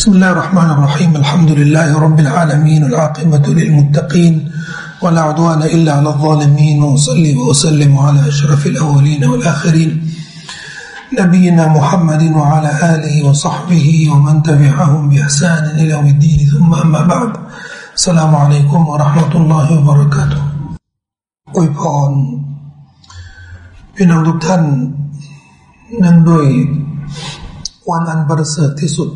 بسم الله الرحمن الرحيم الحمد لله رب العالمين العاقبة للمتقين ولا عدوان إلا على الظالمين وصلي وسلم على أشرف الأولين والآخرين نبينا محمد وعلى آله وصحبه ومن تبعهم بإحسان إلى يوم الدين ثم أما بعد السلام عليكم ورحمة الله وبركاته อวยพรพี่น้องทุกท่านเนื่องด้วยวันอันประเสริฐที่สุด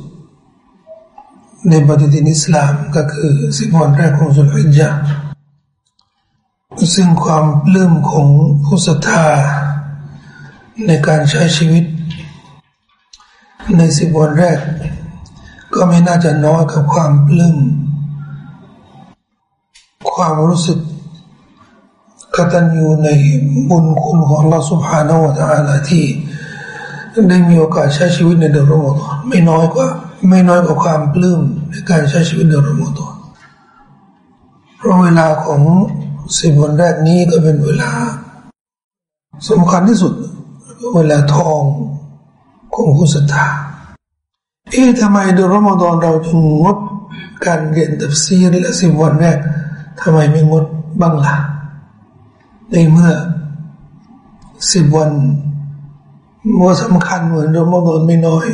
ในปฏิทินอิสลามก็คือสิบวันแรกของสุลฮิจญะซึ่งความปลื้มของผู้ศรัทธาในการใช้ชีวิต ในสิบวันแรก ก็ไม่น่าจะน้อยกับความปลื้มความรู้สึกกตัญญูในบุญคุณของ Allah سبحانه และ تعالى ที่ได้มีโอกาสใช้ชีวิตในเดือนรอมฎอนไม่น้อยกว่า ไม่น้อยกว่าความปลื้มในการใช้ชีวิตในรอมฎอนเพราะเวลาของสิบวันแรกนี้ก็เป็นเวลาสำคัญที่สุด เวลาทองของผู้ศรัทธาเอ๊ะทำไมเดือนรอมฎอนเราจึงงดการเรียนตัฟซีรและสิบวันแรกทำไมไม่งดบ้างล่ะในเมื่อสิบวันมัวสำคัญเหมือนรอมฎอนไม่น้อย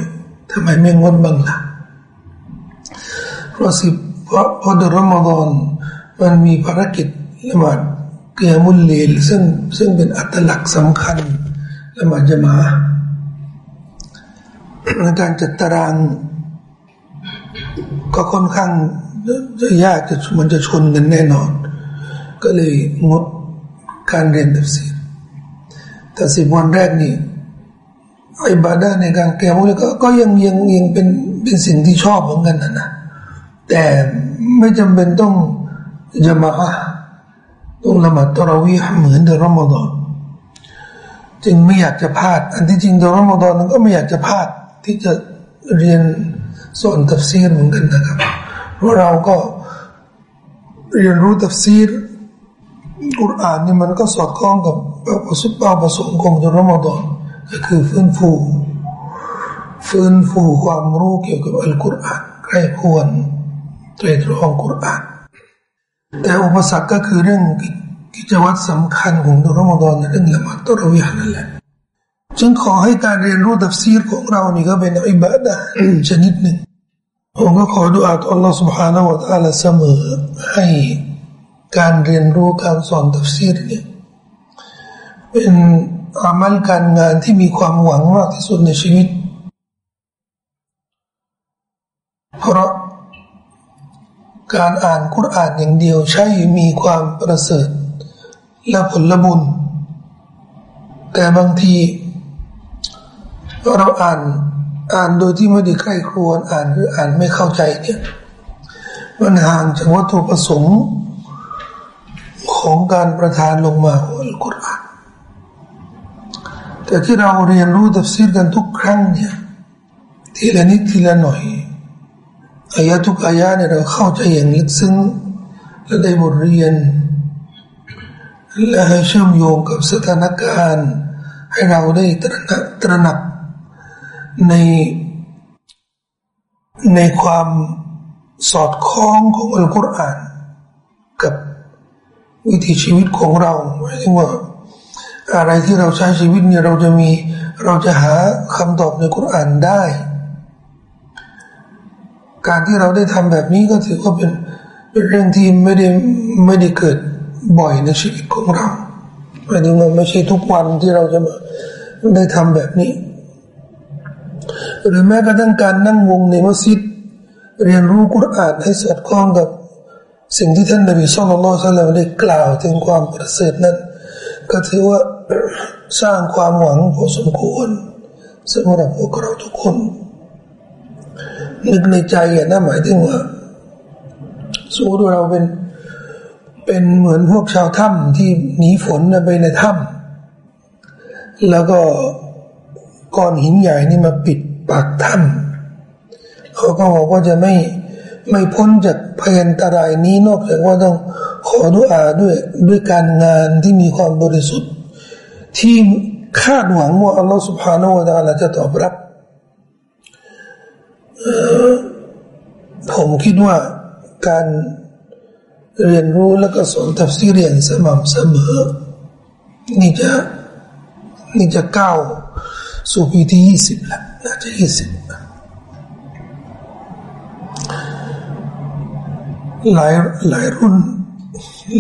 ทำไมไม่งดบ้างล่ะเพราะสิเพราะพอเดือนรอมฎอนมันมีภารกิจละหมาดเกียมุลเลลซึ่งซึ่งเป็นอัตลักษณ์สำคัญละหมาดจะมาในการจัดตาราง ก็ค่อนข้างจะยากจะมันจะชนกันแน่นอน ก็เลยงดการเรียนตัฟซีรแต่สิบวันแรกนี่ อิบาดาในการเกียมุลก็ก็ยังยังยังเป็นเป็นสิ่งที่ชอบเหมือนกันนะนะแต่ไม่จำเป็นต้องจะมาต้องละหมาดตะราวีเหมือนเดือนรอมฎอนจึงไม่อยากจะพลาด อันที่จริงเดือนรอมฎอนนั้นก็ไม่อยากจะพลาดที่จะเรียนสอนตัฟซีรเหมือนกันนะครับเพราะเราก็เรียนรู้ตัฟซีรอุรอานนี่มันก็สอดคล้องกับประสบการณ์ประสงค์ของเดือนรอมฎอน ก็คือฟื้นฟูฟื้นฟูความรู้เกี่ยวกับอัลกุรอานใครควรไตรตรองกุรอานแต่อุปสรรคก็คือเรื่องกิจวัตรสำคัญของตัวรอมฎอนเรื่องละหมาดตะรวีนั่นแหละจึงขอให้การเรียนรู้ตัฟซีรของเรานี่ก็เป็นอิบาดะชนิดหนึ่งผมก็ขอดุอาต่อ Allah سبحانه และ تعالى เสมอให้การเรียนรู้การสอนตัฟซีรเนี่ยเป็น อามัลการงานที่มีความหวังมากที่สุดในชีวิต เพราะการอ่านคุรานอย่างเดียวใช่มีความประเสริฐและผลบุญ แต่บางทีเราอ่านอ่านโดยที่ไม่ได้ใคร่ครวญอ่านหรืออ่านไม่เข้าใจเนี่ยมันห่างจากวัตถุประสงค์ของการประทานลงมาของอัลกุรอาน แต่ที่เราเรียนรู้ตัฟซีรกันทุกครั้งเนี่ยทีละนิดทีละหน่อยอายะทุกอายะเนี่ยเราเข้าใจอย่างลึกซึ้งและได้บทเรียนและให้เชื่อมโยงกับสถานการณ์ ให้เราได้ตระหนักตระหนักในในความสอดคล้องของอัลกุรอาน กับวิถีชีวิตของเราหมายถึงว่า อะไรที่เราใช้ชีวิตเนี่ยเราจะมีเราจะหาคำตอบในกุรานได้ การที่เราได้ทำแบบนี้ก็ถือว่าเป็นเป็นเรื่องที่ไม่ได้ไม่ได้เกิดบ่อยในชีวิตของเราหมายถึงว่าไม่ใช่ทุกวันที่เราจะมาได้ทำแบบนี้ หรือแม้กระทั่งการนั่งวงในมัสยิดเรียนรู้กุรอานให้สอดคล้องกับ สิ่งที่ท่านนบีสุลต่านได้กล่าวถึงความประเสริฐนั้น ก็ถือว่าสร้างความหวังพอสมควรสำหรับพวกเราทุกคน นึกในใจอะนะหมายถึงว่าสมมติเราเป็นเป็นเหมือนพวกชาวถ้ำที่หนีฝนไปในถ้ำแล้วก็ก้อนหินใหญ่นี่มาปิดปากถ้ำเขาก็บอกว่าจะไม่ ไม่พ้นจากพยันตรายนี้นอกจากว่าต้องขอดุอาด้วยด้วยการงานที่มีความบริสุทธิ์ ที่คาดหวังว่าอัลลอฮฺ سبحانه وتعالى จะตอบรับผมคิดว่าการเรียนรู้แล้วก็สอนตัฟซีรอย่างสม่ำเสมอนี่จะนี่จะก้าวสู่ปีที่ยี่สิบและน่าจะยี่สิบ หลายหลายรุ่น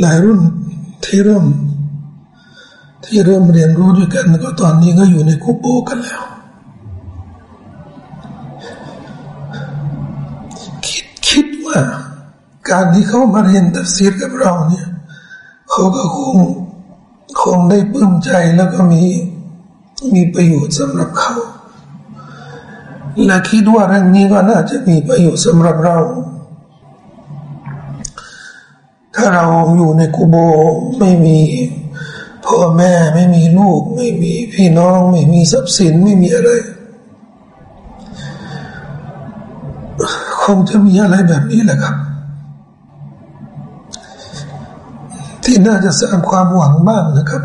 หลายรุ่นที่เริ่ม ที่เริ่มเรียนรู้ด้วยกันก็ตอนนี้ก็อยู่ในกุโบกันแล้ว คิดคิดว่า การที่เขามาเรียนตัฟซีรกับเราเนี่ย เขาก็คงคงได้ปลื้มใจแล้วก็มีมีประโยชน์สำหรับเขาและคิดว่าเรื่องนี้ก็น่าจะมีประโยชน์สำหรับเรา ถ้าเราอยู่ในกุโบไม่มีพ่อแม่ไม่มีลูก ไม่มีพี่น้อง ไม่มีทรัพย์สินไม่มีอะไรคงจะมีอะไรแบบนี้แหละครับ ที่น่าจะสร้างความหวังบ้างนะครับ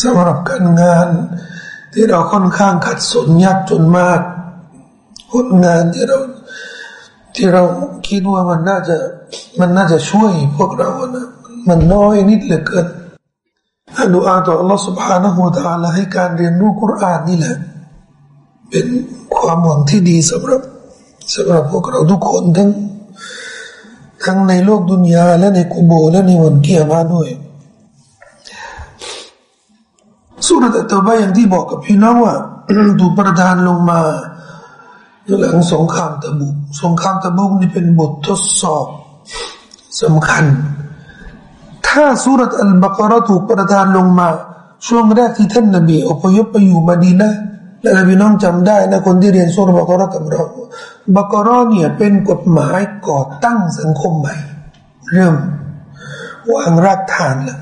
สำหรับการงานที่เราค่อนข้างขัดสนยากจนมากผลงานที่เรา ที่เราคิดว่ามันน่าจะมันน่าจะช่วยพวกเรานะมันน้อยนิดเหลือเกินดูอาต่อ Allah سبحانه และ تعالى ให้การเรียนรู้กุรอานนี่แหละ เป็นความหวังที่ดีสำหรับสำหรับพวกเราทุกคนทั้งทั้งในโลกดุนยาและในกุโบและในวันเกียรมาด้วยสุรตะตบะอย่างที่บอกกับพี่น้องว่าถูกประทานลงมา หลังสงครามตะบุกสงครามตะบุกนี่เป็นบททดสอบสำคัญ ถ้าสุรตอัลบากรถูกประทานลงมา ช่วงแรกที่ท่านนบีอพยพไปอยู่มาดีนะและพี่น้องจำได้นะคนที่เรียนสุรบากรกับเราบากรเนี่ยเป็นกฎหมายก่อตั้งสังคมใหม่ เริ่มวางรากฐานแล้ว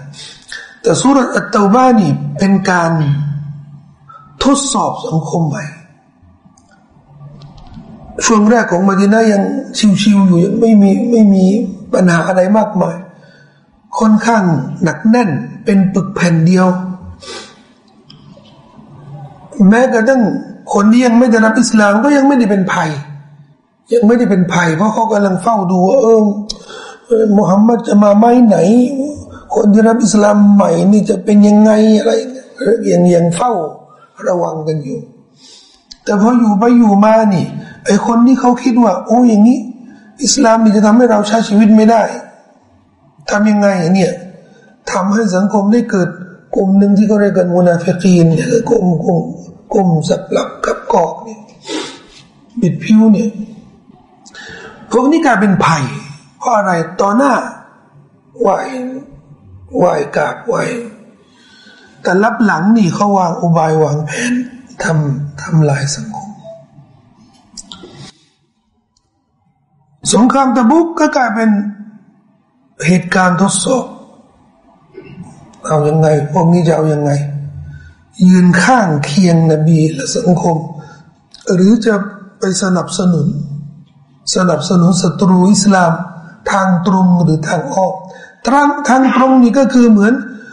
แต่สุรอัตตาบ้านี่เป็นการทดสอบสังคมใหม่ ช่วงแรกของมาดินายังชิวๆอยู่ยังไม่มีไม่มีปัญหาอะไรมากมาย ค่อนข้างหนักแน่นเป็นปึกแผ่นเดียว แม้กระทั่งคนที่ยังไม่ได้รับอิสลามก็ยังไม่ได้เป็นภัย ยังไม่ได้เป็นภัย เพราะเขากำลังเฝ้าดูว่าเออมุฮัมมัดจะมาไหมไหน คนที่รับอิสลามใหม่นี่จะเป็นยังไงอะไรยังยังเฝ้าระวังกันอยู่ แต่พออยู่ไปอยู่มานี่ ไอคนที่เขาคิดว่า โอ้อย่างนี้ อิสลามนี่จะทำให้เราใช้ชีวิตไม่ได้ทำยังไงเนี่ยทำให้สังคมได้เกิดกลุ่มหนึ่งที่เขาเรียกกันมุนาฟิกีนเนี่ยกลุ่มกลุ่มกลุ่มสับหลับกับกอกเนี่ยบิดผิวเนี่ยพวกนี้กลายเป็นภัย เพราะอะไรต่อหน้าไหวไหวกาบไหวแต่รับหลังนี่เขาวางอุบายวางแผนทำทำลายสังคม สงครามตะบุกก็กลายเป็นเหตุการณ์ทดสอบ เอาอยัางไง พวกนี้จะเอาอยัางไง ยืนข้างเคียงนบีและสังคม หรือจะไปสนับสนุน สนับสนุนศัตรูอิสลาม ทางตรงหรือทางอ้อมทางทางตรงนี่ก็คือเหมือน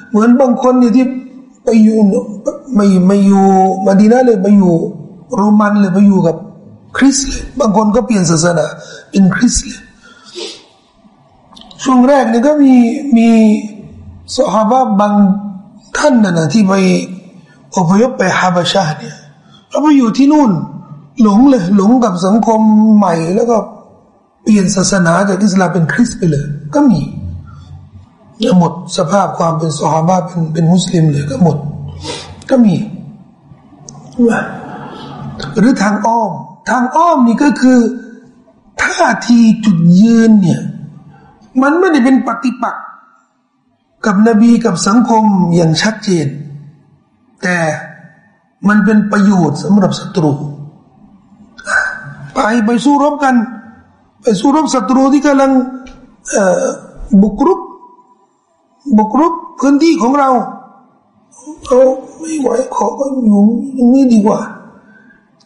เหมือนบางคนนี่ที่ไปอยู่ไม่ไม่อยู่มาดีนาเลยไปอยู่โรมันเลยไปอยู่กับ คริสเลยบางคนก็เปลี่ยนศาสนาเป็นคริสเลยช่วงแรกนี่ก็มีมีสหายบางท่านนะนะที่ไปอพยพไปฮาบาชาเนี่ยแล้วไปอยู่ที่นู่น หลงเลยหลงกับสังคมใหม่ แล้วก็เปลี่ยนศาสนาจากอิสลามเป็นคริสไปเลย ก็มีหมดสภาพความเป็นสหาบาเป็นเป็นมุสลิมเลยก็หมด ก็มีหรือทางอ้อม ทางอ้อมนี่ก็คือท่าทีจุดยืนเนี่ย มันไม่ได้เป็นปฏิปักษ์กับนบีกับสังคมอย่างชัดเจน แต่มันเป็นประโยชน์สำหรับศัตรู ไปไปสู้รบกัน ไปสู้รบศัตรูที่กำลังบุกรุกบุกรุกพื้นที่ของเราเอาไม่ไหวขอก็อยู่อย่างนี้ดีกว่า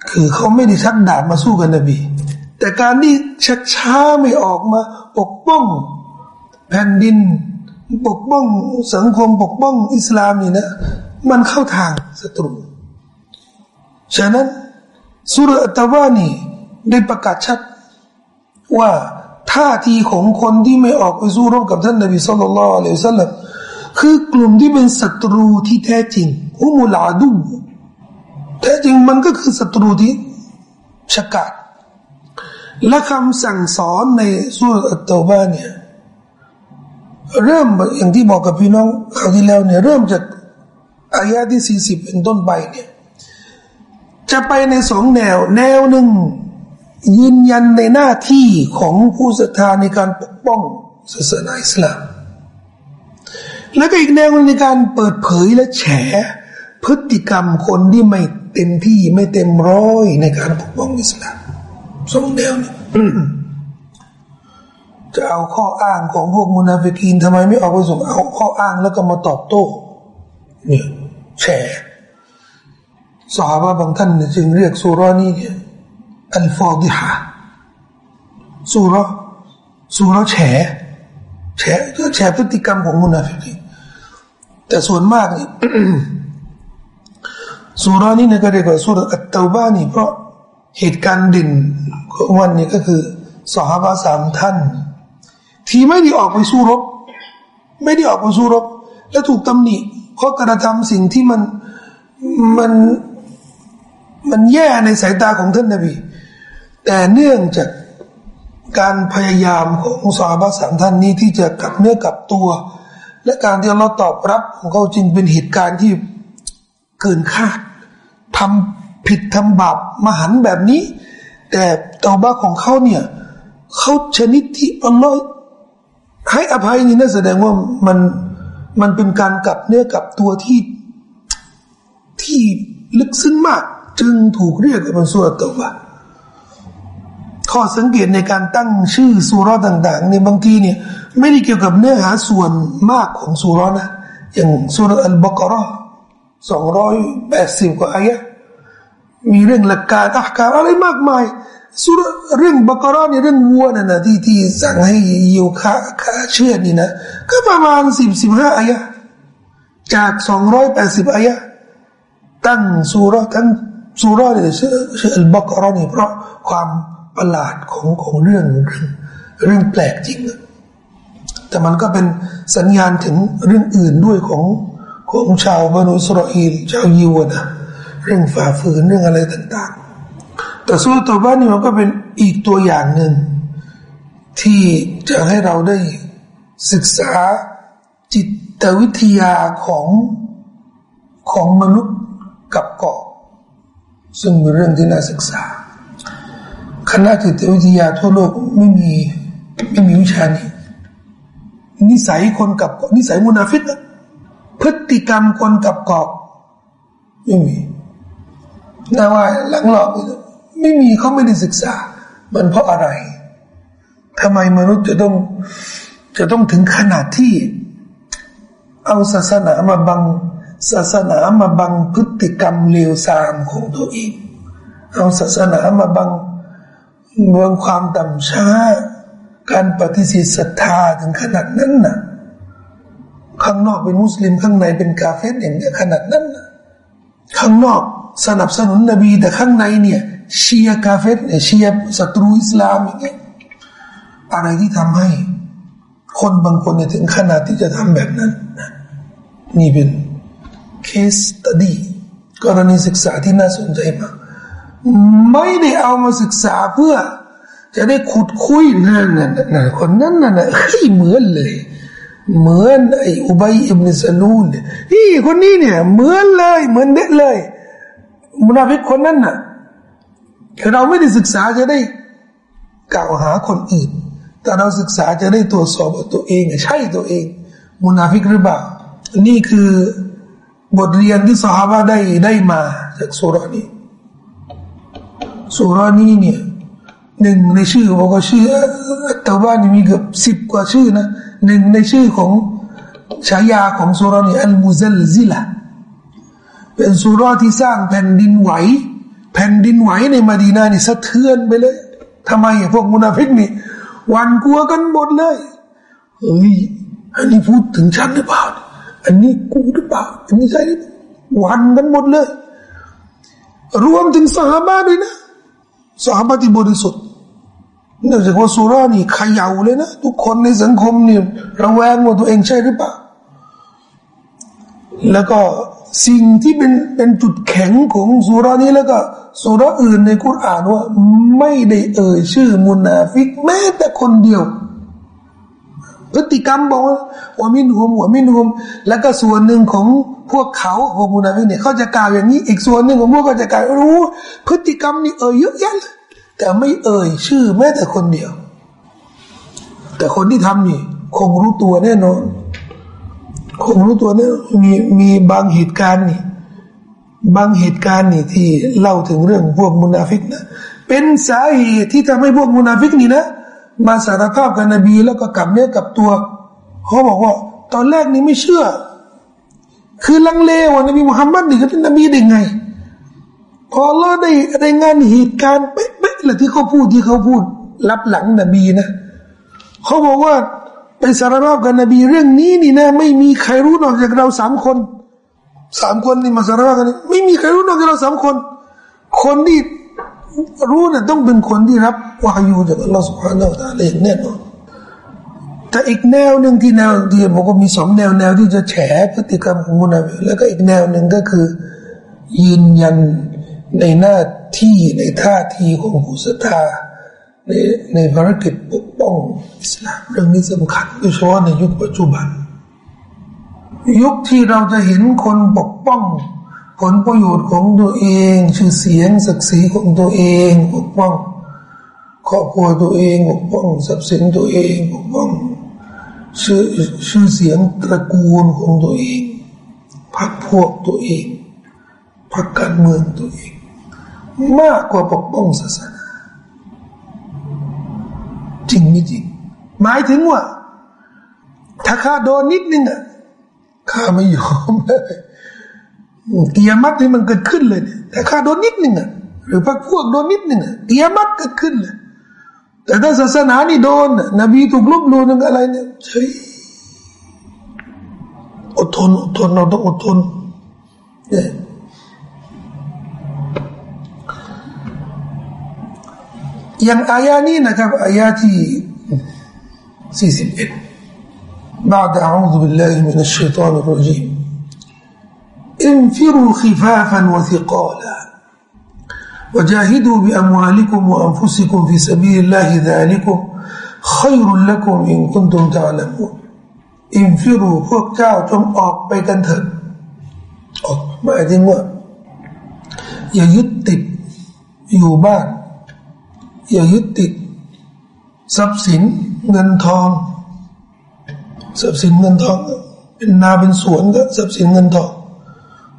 คือเขาไม่ได้ชักดาบมาสู้กันนบี แต่การที่ชักช้าไม่ออกมา ปกป้องแผ่นดิน ปกป้องสังคมปกป้องอิสลามนี่นะ มันเข้าทางศัตรู ฉะนั้นสุรตะวานีได้ประกาศชัดว่าท่าทีของคนที่ไม่ออกไปสู้รบกับท่านนบีสุลต่านละอัลลอฮฺสัลลัมคือกลุ่มที่เป็นศัตรูที่แท้จริงอุมุลาดู แท้จริงมันก็คือศัตรูที่ชะกาดและคำสั่งสอนในสุรอัตตบาเนี่ยเริ่มอย่างที่บอกกับพี่น้องคราวที่แล้วเนี่ยเริ่มจากอายาที่สี่สิบเป็นต้นไปเนี่ยจะไปในสองแนว แนวหนึ่งยืนยันในหน้าที่ของผู้ศรัทธาในการปกป้องศาสนาอิสลาม แล้วก็อีกแนวในการเปิดเผยและแฉพฤติกรรมคนที่ไม่ เต็มที่ไม่เต็มร้อยในการปกป้องอิสลามสองแนวนี้จะเอาข้ออ้างของพวกมุนาฟิกีนทำไมไม่เอาไปส่งเอาข้ออ้างแล้วก็มาตอบโต้เนี่ยแฉสาบะบางท่านจึงเรียกสุรานี้อัลฟอดิฮะสุรสุรแฉแฉก็แฉพฤติกรรมของมุนาฟิกีนแต่ส่วนมากเนี่ย สุรานี้เนี่ยก็เรียกว่าสุรอัตตาบ้านี่เพราะเหตุการณ์ดิ่นของวันนี้ก็คือสหบาสามท่าน ที่ไม่ได้ออกไปสู้รบ ไม่ได้ออกไปสู้รบ และถูกตำหนิเพราะกระทำสิ่งที่มันมันมันแย่ในสายตาของท่านนบี แต่เนื่องจากการพยายามของสาบาสามท่านนี้ที่จะกลับเนื้อกลับตัว และการที่เราตอบรับของเขาจริงเป็นเหตุการณ์ที่ เกินคาดทำผิดทำบาปมหันแบบนี้ แต่ตาบ้าของเขาเนี่ยเขาชนิดที่อัลลอฮ์ให้อภัยนี่นั่นแสดงว่ามันมันเป็นการกลับเนื้อกลับตัวที่ที่ลึกซึ้งมาก จึงถูกเรียกเป็นสุรตบะข้อสังเกตในการตั้งชื่อสุรต่างๆในบางทีเนี่ยไม่ได้เกี่ยวกับเนื้อหาส่วนมากของสุรนะอย่างสุรอัลบากรอ สองร้อยแปดสิบกว่าอายะมีเรื่องหลักการอักการอะไรมากมายสุรเรื่องบากรานี่เรื่องวัวนั่นนะที่ที่สั่งให้อยู่ขาขาเชือดนี่นะ ก็ประมาณสิบสิบห้าอายะจากสองร้อยแปดสิบอายะตั้งสุรทั้งสุรเนี่ยชื่อชื่ออัลบกรานี่เพราะความประหลาดของของเรื่องเรื่องเรื่องแปลกจริง แต่มันก็เป็นสัญญาณถึงเรื่องอื่นด้วยของ ของชาวบรรุสรอีลชาวยิวนะเรื่องฝ่าฝืนเรื่องอะไรต่าง ๆ แต่สุรตบ้านนี่มันก็เป็นอีกตัวอย่างหนึ่ง ที่จะให้เราได้ศึกษาจิตวิทยาของของมนุษย์กับเกาะ ซึ่งเป็นเรื่องที่น่าศึกษา คณะจิตวิทยาทั่วโลกไม่มีไม่มีวิชานี้นิสัยคนกับนิสัยมุนาฟิก พฤติกรรมคนกับกาะไม่มีนาว่าหลังหลอกไม่มีเขาไม่ได้ศึกษา มันเพราะอะไรทำไมมนุษย์จะต้องจะต้องถึงขนาดที่ เอาศาสนามาบังศาสนามาบังพฤติกรรมเลวทรามของตัวเอง เอาศาสนามาบังเมืองความต่ำช้า การปฏิเสธศรัทธาถึงขนาดนั้นน่ะ ข้างนอกเป็นมุสลิมข้างในเป็นกาเฟตอย่างนี้ขนาดนั้นนะข้างนอกสนับสนุนนบีแต่ข้างในเนี่ยเชียกาเฟตเนี่ยเชียศัตรูอิสลามอย่างเงี้ยอะไรที่ทำให้ คนบางคนเนี่ยถึงขนาดที่จะทำแบบนั้นนี่เป็นเคสตัดีกรณีศึกษาที่น่าสนใจมากไม่ได้เอามาศึกษาเพื่อ จะได้ขุดคุยนั่นน่ะคนนั้นน่ะเฮ้ยเหมือนเลย เหมือนไอ้อุบัยอิบนิสลูนนี่คนนี้เนี่ย เหมือนเลย เหมือนเด็ดเลยมุนาฟิกคนนั้นน่ะเราไม่ได้ศึกษาจะได้กล่าวหาคนอื่น แต่เราศึกษาจะได้ตรวจสอบตัวเอง ใช่ตัวเอง มุนาฟิกหรือเปล่านี่คือบทเรียนที่สหายได้ได้มาจากสุรานี้สุรานี้เนี่ยหนึ่งในชื่อบอกว่าชื่อแต่ว่านมีเกือบสิบกว่าชื่อนะ หนึ่งในชื่อของฉายาของสุรานี้อัลมุซัลซิละเป็นสุราที่สร้างแผ่นดินไหว แผ่นดินไหวในมาดีนานี่สะเทือนไปเลยทำไมพวกมุนาฟิกนี่วันกลัวกันหมดเลยเฮ้ยอันนี้พูดถึงฉันหรือเปล่า อันนี้กูหรือเปล่าอันนี้ใช่หวันกันหมดเลย รวมถึงสหบ้าด้วยนะสหาบาที่บริสุทธิ์ เนื่องจากว่าซูเราะฮฺนี่เขย่าเลยนะ ทุกคนในสังคมนี่ระแวงว่าตัวเองใช่หรือเปล่า แล้วก็สิ่งที่เป็นเป็นจุดแข็งของซูเราะฮฺนี้แล้วก็ซูเราะฮฺอื่นในกุรอานว่า ไม่ได้เอ่ยชื่อมุนาฟิกแม้แต่คนเดียว พฤติกรรมบอกว่าومنهم ومنهم แล้วก็ส่วนหนึ่งของพวกเขาพวกมุนาฟิกเนี่ยเขาจะกล่าวอย่างนี้ อีกส่วนหนึ่งของพวกก็จะกล่าวรู้ พฤติกรรมนี่เอ่ยเยอะแยะเลย แต่ไม่เอ่ยชื่อแม้แต่คนเดียว แต่คนที่ทำนี่ คงรู้ตัวแน่นอน คงรู้ตัวแน่มีมีบางเหตุการณ์นี่ บางเหตุการณ์นี่ที่เล่าถึงเรื่องพวกมุนาฟิกนะเป็นสาเหตุที่ทำให้พวกมุนาฟิกนี่นะมาสารภาพกับนบีแล้วก็กลับเนื้อกลับตัวเขาบอกว่า ตอนแรกนี่ไม่เชื่อ คือลังเลว่านบีมุฮัมมัดนี่เขาเป็นนบีได้ไง พอเราได้รายงานเหตุการณ์เป๊ะ แหละที่เขาพูดที่เขาพูดรับหลังนบีนะเขาบอกว่าไปสารภาพกับนบีเรื่องนี้นี่นะไม่มีใครรู้นอกจากเราสามคนสามคนนี่มาสารภาพกันไม่มีใครรู้นอกจากเราสามคน คนที่รู้นะ่ะต้องเป็นคนที่รับวายูจากอัลลอฮฺสุบฮานาอัลลอฮฺแน่นอนแต่อีกแนวหนึ่งที่แนวที่บอกว่ามีสองแนวแนวที่จะแฉพฤติกรรมของมุนาฟิแล้วก็อีกแนวหนึ่งก็คือ ยืนยัน ในหน้าที่ในท่าทีของผู้ศรัทธาในในภารกิจปกป้องอิสลามเรื่องนี้สำคัญโดยเฉพาะในยุคปัจจุบัน ยุคที่เราจะเห็นคนปกป้อง ผลประโยชน์ของตัวเอง ชื่อเสียงศักดิ์ศรีของตัวเองปกป้องครอบครัวตัวเองปกป้องทรัพย์สินตัวเองปกป้องชื่อชื่อเสียงตระกูลของตัวเองพรรคพวกตัวเองพรรคการเมืองตัวเอง มากกว่าปกป้องศาสนา จริงไม่จริง หมายถึงว่า ถ้าข้าโดนนิดนึงอะข้าไม่ยอมเลยเกียมัดที่มันเกิดขึ้นเลยเนี่ยแต่ข้าโดนนิดนึงอะหรือพวกพวกโดนนิดนึงอะเกียมัดเกิดขึ้นเลยแต่ถ้าศาสนานี่โดนนบีถูกลบลูนึงอะไรเนี่ยใช่อดทนอดทนเราต้องอดทนเนี่ย อย่างอายานี้นะครับอายาที่41 بعد أعوذ بالله من الشيطان الرجيم انفروا خفافا وثقالا وجاهدوا بأموالكم وأنفسكم في سبيل الله ذلكم خير لكم إن كنتم تعلمون انفروا พวกเจ้าจงออกไปกันเถิดออกหมายถึงว่าอย่ายึดติดอยู่บ้าน อย่ายึดติด ทรัพย์สินเงินทอง ทรัพย์สินเงินทอง เป็นนาเป็นสวนก็ทรัพย์สินเงินทอง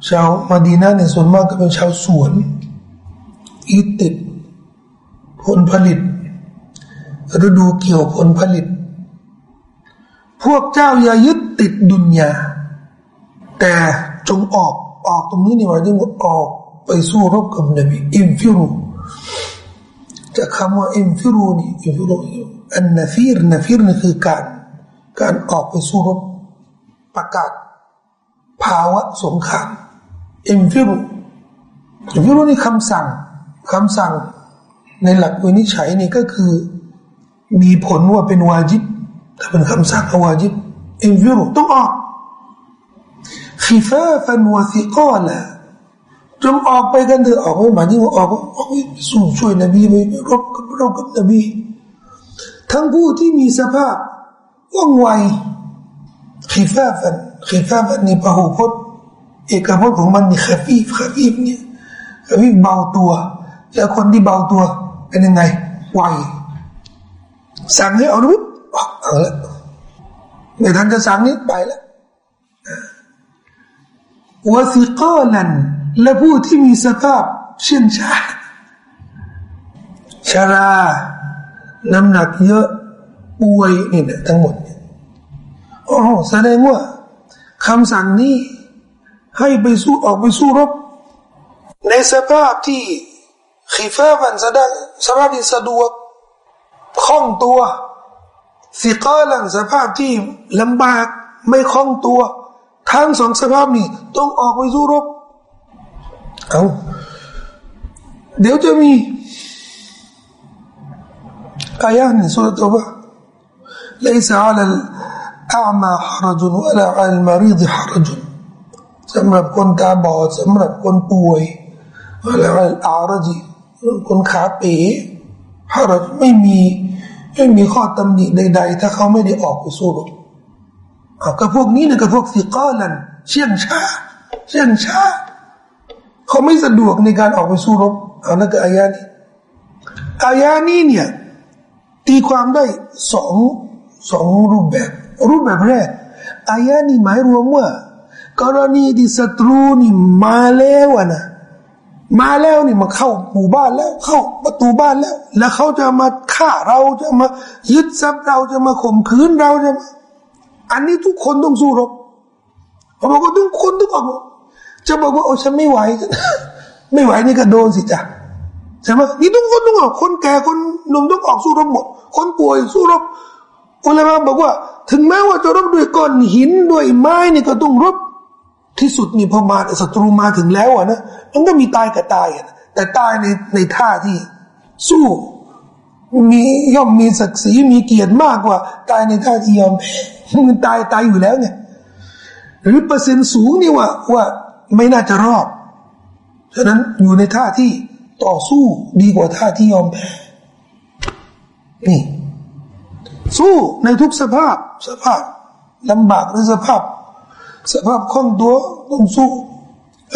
ชาวมาดีนาเนี่ยส่วนมากก็เป็นชาวสวนยึดติด ผลผลิต ฤดูเกี่ยวผลผลิต พวกเจ้าอย่ายึดติดดุนยาแต่จงออกออกตรงนี้นี่หมายถึงออกไปสู้รบกับนบีانفروا จากคำว่า انفروا นี่ انفروا النفير نفير นี่คือการ การออกไปสู้รบประกาศ ภาวะสงครามانفروا انفروا นี่คำสั่งคำสั่งในหลักวินิจฉัยนี่ก็คือ มีผลว่าเป็นواجب ถ้าเป็นคำสั่งواجب انفروا ต้องออก خفافا จงออกไปกันเถอะออกไปหมายถึงว่าออกออกไปสู้ช่วยนบีไปรบกับรบกับนบี ทั้งผู้ที่มีสภาพว่องไวขีฟ้าฟันขีฟ้าฟันนี่พหูพจน์เอกพจน์ของมันนี่ขฟีฟขฟีฟเนี่ยขีฟเบาตัว แล้วคนที่เบาตัวเป็นยังไงไวสั่งให้เอาลุกเอาละไม่ทันจะสั่งนี้ไปแล้ววสิกาลัน และผู้ที่มีสภาพเช่นชาชารา น้ำหนักเยอะป่วยนี่แหละทั้งหมดโอ้แสดงว่าคำสั่งนี้ ให้ไปสู้ออกไปสู้รบ ในสภาพที่ขีฟ้ามันสะดงสภาพที่สะดวกคล่องตัวสิกาลันสภาพที่ลำบากไม่คล่องตัว ทั้งสองสภาพนี้ต้องออกไปสู้รบ เอา เดี๋ยวจะมีอายะหนึ่งสุรตบะ ليس على الأعمى حرج ولا على المريض حرج สำหรับคนตาบอดสำหรับคนป่วยอะไรอารจีคนขาเป๋ฮารไม่มีไม่มีข้อตำหนิใดๆถ้าเขาไม่ได้ออกไปสู้รบกับพวกนี้เนี่ยกับพวกสิก้าลันเชี่ยงช้าเชี่ยงช้า เขาไม่สะดวกในการออกไปสู้รบอันนั้นก็อายานี้อายานี้เนี่ยตีความได้สองสองรูปแบบ รูปแบบแรกอายานี้หมายรวมว่ากรณีที่ศัตรูนี่มาแล้วนะมาแล้วนี่มาเข้าหมู่บ้านแล้ว เข้าประตูบ้านแล้ว แล้วเขาจะมาฆ่าเราจะมายึดทรัพย์เราจะมาข่มขืนเราจะมาอันนี้ทุกคนต้องสู้รบเขาบอกว่าทุกคนต้องออก จะบอกว่าโอ้ฉันไม่ไหว ไม่ไหวนี่ก็โดนสิจ้ะใช่ไหมนี่ทุกคนต้องออกคนแก่คนหนุ่มต้องออกสู้รบหมด คนป่วยสู้รบอุลามะบอกว่า ถึงแม้ว่าจะรบด้วยก้อนหินด้วยไม้นี่ก็ต้องรบที่สุดนี่พอมาศัตรูมาถึงแล้วอะนะมันก็มีตายกับตายอะแต่ตายในในท่าที่สู้มีย่อมมีศักดิ์ศรีมีเกียรติมากกว่า ตายในท่าที่ยอมแพ้มันตายตายอยู่แล้วเนี่ย หรือเปอร์เซ็นต์สูงนี่ว่าว่า ไม่น่าจะรอดฉะนั้นอยู่ในท่าที่ต่อสู้ดีกว่าท่าที่ยอมแพ้นี่ สู้ในทุกสภาพ สภาพลำบากหรือสภาพ สภาพคล่องตัวต้องสู้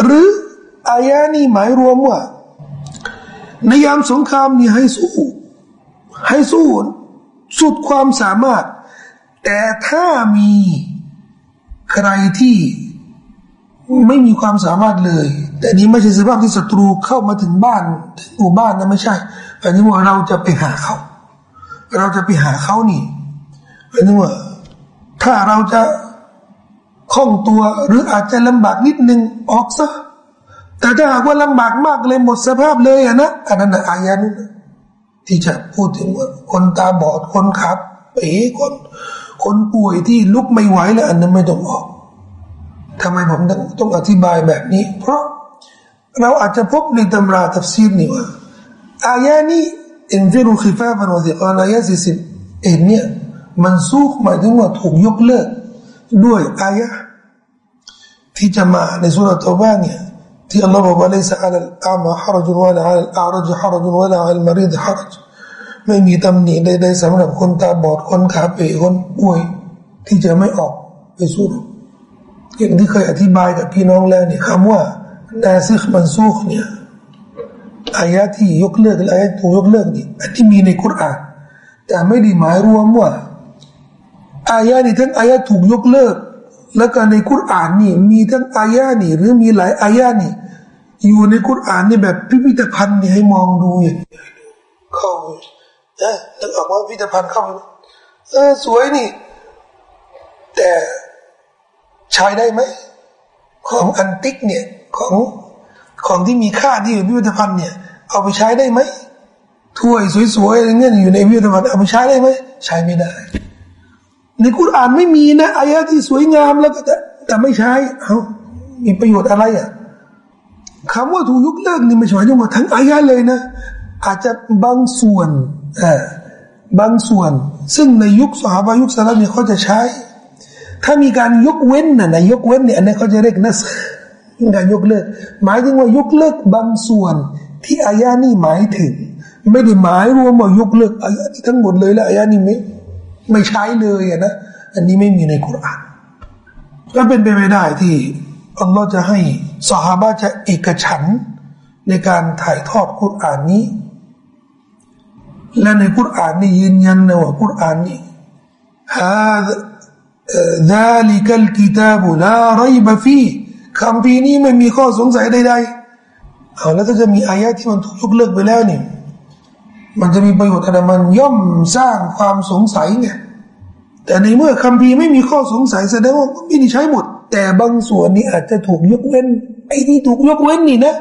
หรืออายานี้หมายรวมว่า ในยามสงครามนี่ให้สู้ ให้สู้สุดความสามารถ แต่ถ้ามีใครที่ ไม่มีความสามารถเลย แต่นี้ไม่ใช่สภาพที่ศัตรูเข้ามาถึงบ้านถึงหมู่บ้านนะไม่ใช่อันนี้ว่าเราจะไปหาเขา เราจะไปหาเขานี่อันนี้ว่าถ้าเราจะคล่องตัวหรืออาจจะลำบากนิดนึงออกซะแต่ถ้าหากว่าลำบากมากเลยหมดสภาพเลยอะนะอันนั้นอายานั้นที่จะพูดถึงว่าคนตาบอดคนขับเป๋คนคนป่วยที่ลุกไม่ไหวแล้วอันนั้นไม่ต้องออก ทำไมผมต้องต้องอธิบายแบบนี้ เพราะเราอาจจะพบในตำราทัฟซีรนี่ว่าอายานี้อินฟิรุขิฟาฟันวะซิกาลายะสิสิเอ็นเนี่ยมันสู้หมายถึงว่าถูกยกเลิก ด้วยอายะที่จะมาในสุรตบ้าเนี่ยที่อัลลอฮฺบอกว่าเลสอัลอามาฮารจุนวะลาอัลอารจฮารจุนวะลาอัลมาริดฮารจไม่มีตำหนิใดๆสำหรับคนตาบอดคนขาเป๋คนป่วย ที่จะไม่ออกไปสู้ อย่างที่เคยอธิบายกับพี่น้องแล้วเนี่ยคำว่านาซิกมันซูกเนี่ยอายะที่ยกเลิกอายะถูกยกเลิกนี่อันที่มีในคุรานแต่ไม่ได้หมายรวมว่าอายะนี่ทั้งอายะถูกยกเลิก แล้วก็ในคุรานนี่มีทั้งอายะนี่หรือมีหลายอายะนี่อยู่ในคุรานนี่แบบพิพิธภัณฑ์นี่ให้มองดูอย่างเข้าเออแล้วออกมาพิพิธภัณฑ์เข้าเออสวยนี่ แต่ ใช้ได้ไหม ของอันติกเนี่ยของของที่มีค่าที่อยู่พิพิธภัณฑ์เนี่ย เอาไปใช้ได้ไหมถ้วยสวยๆอะไรเงี้ยอยู่ในพิพิธภัณฑ์เอาไปใช้ได้ไหมใช้ไม่ได้ ในคุรานไม่มีนะอายะที่สวยงามแล้วก็แต่แต่ไม่ใช้เอามีประโยชน์อะไรอะคำว่าถูกยกเลิกนี่ไม่ใช่หมายถึงว่าทั้งอายะเลยนะ อาจจะบางส่วนอ่าบางส่วน ซึ่งในยุคสหายยุคสลับเนี่ยเขาจะใช้ ถ้ามีการยกเว้นนะในยกเว้นเนี่ยอันนี้เขาจะเรียกนัสการยกเลิก หมายถึงว่ายกเลิกบางส่วนที่อายะนี้หมายถึง ไม่ได้หมายรวมว่ายกเลิกอายะนี้ทั้งหมดเลยแล้วอายะนี้ไม่ไม่ใช้เลยอะนะอันนี้ไม่มีในคุรานก็เป็นไปไม่ได้ที่อัลลอฮ์จะให้สหายจะเอกฉันในการถ่ายทอดคุรานนี้ และในคุรานนี้ยืนยันนะว่าคุรานนี้ฮา นาลิกัลกิตาบุลาไรบฟีคำพีนี้ไม่มีข้อสงสัยใดๆเอาแล้วถ้าจะมีอายะที่มันถูกยกเลิกไปแล้วนี่มันจะมีประโยชน์อะไรมันย่อมสร้างความสงสัยไงแต่ในเมื่อคำพีไม่มีข้อสงสัยแสดงว่าไม่ได้ใช้หมด แต่บางส่วนนี่อาจจะถูกยกเว้นไอ้ที่ถูกยกเว้นนี่นะ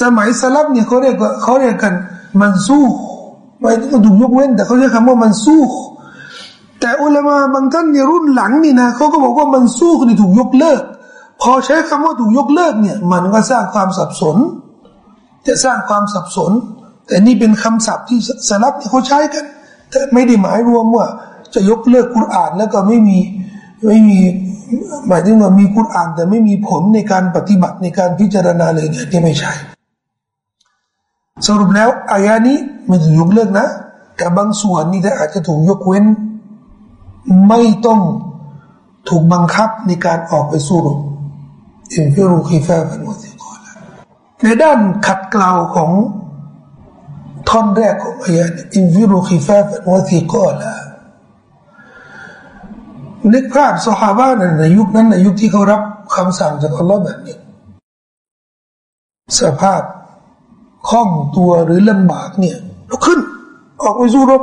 สมัยสลับเนี่ยเขาเรียกเขาเรียกกัน มันสู้ไม่ต้องถูกยกเว้น แต่เขาใช้คำว่ามันสู้ แต่อุลามะบางท่านในรุ่นหลังนี่นะเขาก็บอกว่ามันสู้นี่ถูกยกเลิก พอใช้คำว่าถูกยกเลิกเนี่ย มันก็สร้างความสับสน จะสร้างความสับสน แต่นี่เป็นคำศัพท์ที่สลับที่เขาใช้กัน แต่ไม่ได้หมายรวมว่า จะยกเลิกกุรอานแล้วก็ไม่มีไม่มีหมายถึงว่ามีกุรอาน แต่ไม่มีผลในการปฏิบัติในการพิจารณาเลยเนี่ยที่ไม่ใช่สรุปแล้วอายานี้ไม่ถูกยกเลิกนะ แต่บางส่วนนี่อาจจะถูกยกเว้น ไม่ต้องถูกบังคับในการออกไปสู้รบอินฟิรูคีฟาฟันวสิกอลในด้านขัดเกลาของท่อนแรกของอายะอินฟิรูคีฟาฟันวสิกอลนึกภาพสหาบ้านในยุคนั้นในยุคที่เขารับคำสั่งจากอัลลอฮ์แบบนี้ สภาพคล่องตัวหรือลำบากเนี่ยลุกขึ้น ออกไปสู้รบ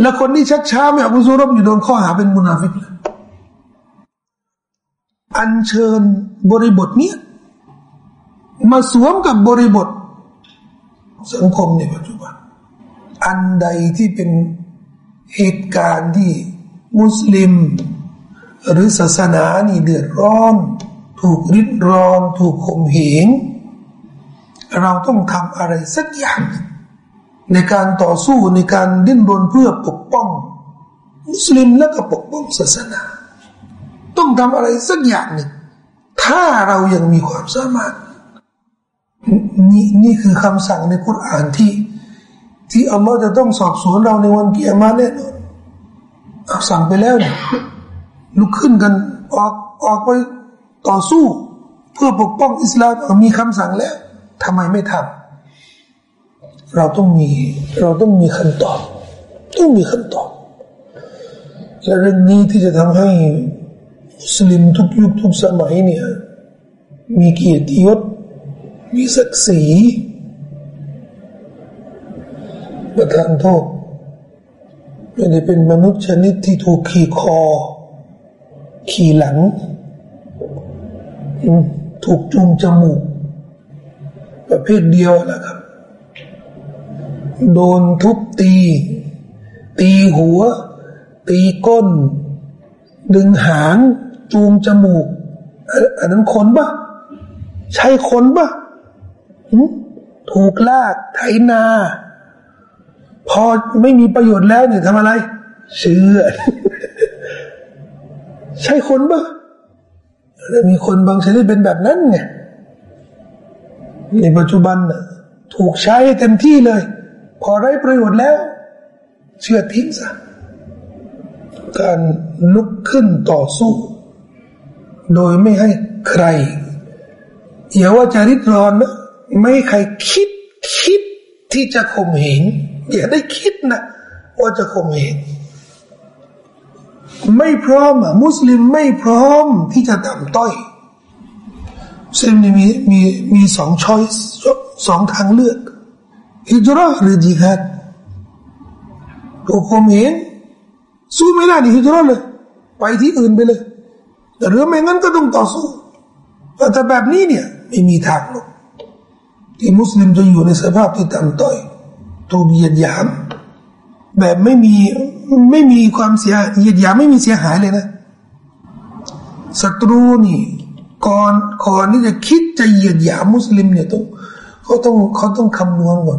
แล้วคนที่ชักช้าไม่ออกไปสู้รบอยู่โดนข้อหาเป็นมุนาฟิกเลยอัญเชิญบริบทเนี้ยมาสวมกับบริบท สังคมในปัจจุบัน อันใดที่เป็นเหตุการณ์ที่มุสลิม หรือศาสนานี่เดือดร้อน ถูกริดรอน ถูกข่มเหงเราต้องทำอะไรสักอย่าง ในการต่อสู้ในการดิ้นรนเพื่อปกป้อง มุสลิมและก็ปกป้องศาสนา ต้องทำอะไรสักอย่างหนึ่งถ้าเรายังมีความสามารถนี่นี่คือคำสั่งในคุรานที่ ที่อัลลอฮ์จะต้องสอบสวนเราในวันกิยามะแน่นอนเอาสั่งไปแล้วเนี่ยลุกขึ้นกันออกออกไปต่อสู้ เพื่อปกป้องอิสลามมีคำสั่งแล้วทำไมไม่ทำ เราต้องมี เราต้องมีคำตอบ ต้องมีคำตอบ และเรื่องนี้ที่จะทำให้มุสลิมทุกยุคทุกสมัยเนี่ยมีเกียรติยศ มีศักดิ์ศรีประทานโทษไม่ได้เป็นมนุษย์ชนิดที่ถูกขี่คอ ขี่หลัง ถูกจุงจมูก ประเภทเดียวแหละครับ โดนทุบตี ตีหัว ตีก้น ดึงหาง จูงจมูก อันนั้นคนปะใช่คนปะถูกลากไถนา พอไม่มีประโยชน์แล้วเนี่ยทำอะไร เชื่อ ใช่คนปะแล้วมีคนบางชนิดเป็นแบบนั้นไงในปัจจุบันถูกใช้เต็มที่เลย พอได้ประโยชน์แล้ว เชื่อทิ้งซะการลุกขึ้นต่อสู้ โดยไม่ให้ใครอย่าว่าจะริดรอนนะไม่ให้ใครคิดคิดที่จะข่มเหงอย่าได้คิดนะว่าจะข่มเหงไม่พร้อมอะมุสลิมไม่พร้อมที่จะต่ำต้อยซึ่งมีมีมีสองช้อยสองทางเลือก ฮิจรัหรือจิฮัดถูกข่มเหงสู้ไม่ได้นี่ฮิจรัเลยไปที่อื่นไปเลยแต่เรื่องไม่งั้นก็ต้องต่อสู้แต่แบบนี้เนี่ยไม่มีทางหรอกที่มุสลิมจะอยู่ในสภาพที่ต่ำต้อยถูกเหยียดหยาม แบบไม่มีไม่มีความเสียเหยียดหยามไม่มีเสียหายเลยนะศัตรูนี่ก่อนก่อนที่จะคิดจะเหยียดหยามมุสลิมเนี่ยต้องเขาต้องเขาต้องคำนวณก่อน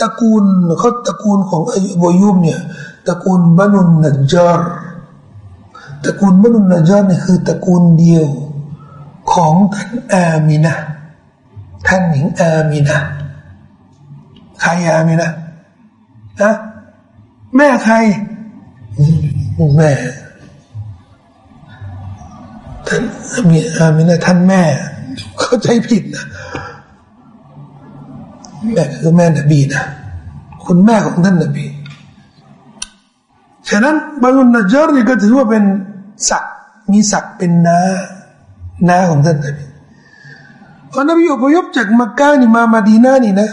ตระกูลเขาตระกูลของอบูยูบเนี่ยตระกูลบานุนนัจจารตระกูลบานุนนัจจาร์นี่คือตระกูลเดียวของท่านอามินะท่านหญิงอามินะใครอามินะนะแม่ใครแม่ท่านมีอามินะท่านแม่เข้าใจผิดนะ แม่คือแม่นบีนะคุณแม่ของท่านนบีฉะนั้นบารุนนจอร์นี่ก็ถือว่าเป็นศักมีศักเป็นน้าน้าของท่านนบีพอนบีอพยพจากมักกะนี่มามาดีนานี่นะ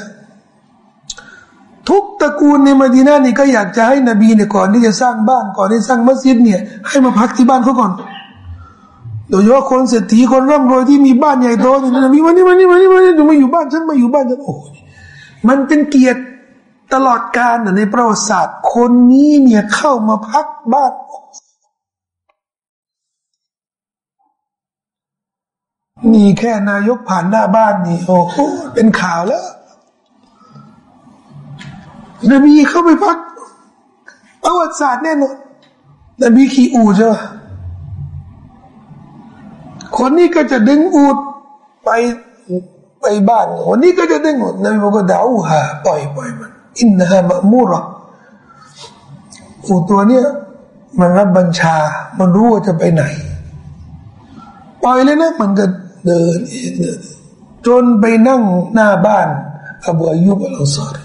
ทุกตระกูลในมาดีนานี่ก็อยากจะให้นบีเนี่ยก่อนที่จะสร้างบ้านก่อนที่สร้างมัสยิดเนี่ย ให้มาพักที่บ้านเขาก่อน โดยเฉพาะคนเศรษฐีคนร่ำรวยที่มีบ้านใหญ่โตเนี่ยนบีวันนี้วันนี้วันนี้วันนี้ดูมาอยู่บ้านฉันมาอยู่บ้านฉันโอ้ มันเป็นเกียรติตลอดกาลในประวัติศาสตร์ คนนี้เนี่ยเข้ามาพักบ้านนี่แค่นายกผ่านหน้าบ้านนี่ โอ้โหเป็นข่าวแล้ว นบีเข้าไปพักประวัติศาสตร์แน่นอนนบีขี่อูใช่ไหมคนนี้ก็จะดึงอูดไป ไปบ้านคนนี้ก็จะดึงอูดนบีบอกว่าดาวฮาปล่อยปล่อยมันอินนะฮะมะมูระอูตัวเนี้ยมันรับบัญชา มันรู้ว่าจะไปไหน ปล่อยเลยนะ มันก็เดินเองจนไปนั่งหน้าบ้านอบูอายุบอัลซอรี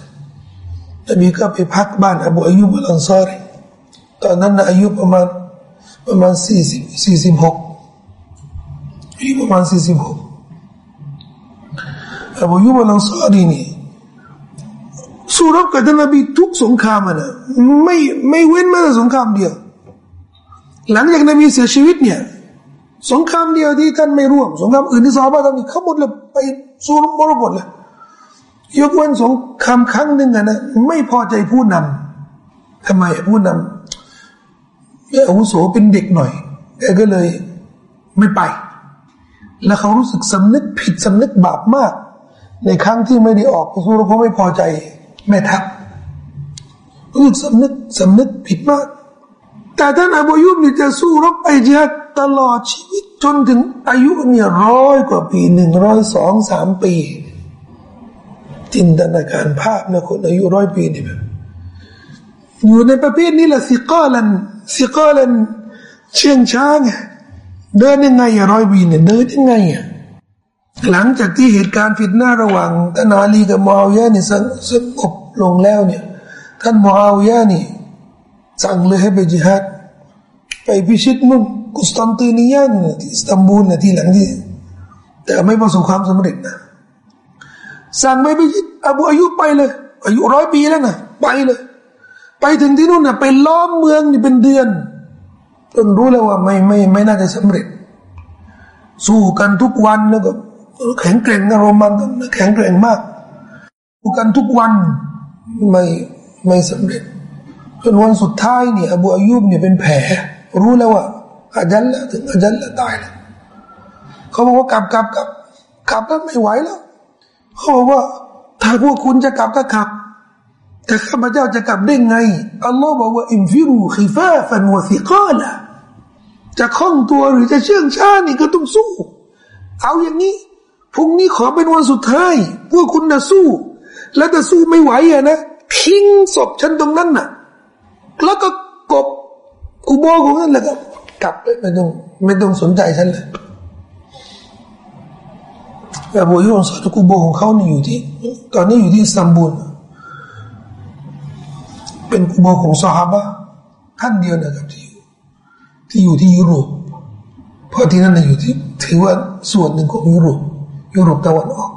นบีก็ไปพักบ้านอบูอายุบอัลซอรีตอนนั้นอายุประมาณประมาณสี่สิบสี่สิบหกอายุประมาณสี่สิบหก อบูยุบอัลซอรีนี่สู้รบกับท่านนบีทุกสงครามนะไม่ไม่เว้นแม้แต่สงครามเดียว หลังจากนบีเสียชีวิตเนี่ยสงครามเดียวที่ท่านไม่ร่วม สงครามอื่นที่ซอฮาบะทำนี่เขาหมดเลยไปสู้รบมรกตเลยยกเว้นสงครามครั้งหนึ่งอะนะไม่พอใจผู้นำทำไมผู้นำไม่อาวุโสเป็นเด็กหน่อยแกก็เลยไม่ไป แล้วเขารู้สึกสำนึกผิดสำนึกบาปมาก ในครั้งที่ไม่ได้ออกสู้รบเพราะไม่พอใจแม่ทัพรู้สึกสำนึกสำนึกผิดมาก แต่ท่านอบูยุบนี่จะสู้รบไปจิฮัดตลอดชีวิตจนถึงอายุเนี่ยร้อยกว่าปีหนึ่งร้อยสองสามปี จินตนาการภาพนะคนอายุร้อยปีนี่แบบอยู่ในประเภทนี้แหละสิกาลันสิกาลันเชื่องช้างเดินยังไงอะร้อยปีเนี่ยเดินยังไงอะ หลังจากที่เหตุการณ์ฟิดหน้าระหว่างท่านอาลีกับมอาวยะนี่สงบลงแล้วเนี่ย ท่านมอาวยะนี่ สั่งเลยให้ไปจิฮัดไปพิชิตนุ่นกุสตันตินียนที่อิสตันบูลนะที่หลังที่ แต่ไม่ประสบความสำเร็จนะสั่งไม่ไปยิดอบูอายุไปเลย อายุร้อยปีแล้วนะไปเลย ไปถึงที่นู่นนะไปล้อมเมืองนี่เป็นเดือนจนรู้แล้วว่าไม่ไม่ไม่น่าจะสำเร็จ สู้กันทุกวันแล้วก็ แข็งแกร่งนะโรมณ์มันแข็งแกร่งมากสู้กันทุกวันไม่ไม่สำเร็จจนวันสุดท้ายเนี่อบูอายุบเนี่ยเป็นแผลรู้แล้วว่าอาจันแล้วถึงอาจันแล้วตายแล้วเขาบอกว่ากลับกลับกลับกลับแล้วไม่ไหวแล้วเขาบอกว่าถ้าพวกคุณจะกลับก็กลับแต่ข้าพเจ้าจะกลับได้ไงอัลลอฮ์บอกว่าอิมฟิรูขีฟาฟันวสิกาละจะคล่องตัวหรือจะเชื่องช้านี่ก็ต้องสู้ เอาอย่างนี้ พรุ่งนี้ขอเป็นวันสุดท้ายพวกคุณนะสู้ แล้วจะสู้ไม่ไหวอะนะทิ้งศพฉันตรงนั้นน่ะ แล้วก็กบกูโบกูนั่นแหละก็กลับไปไม่ต้องไม่ต้องสนใจฉันเลยอบูยุนซาตุกูโบของเขาเนี่ยอยู่ที่ ตอนนี้อยู่ที่สัมบูลเป็นกูโบของซาฮาบะท่านเดียวนะครับที่อยู่ที่อยู่ที่ยุโรปเพราะที่นั่นอยู่ที่ ถือว่าส่วนหนึ่งของยุโรป ยุโรปตะวันออก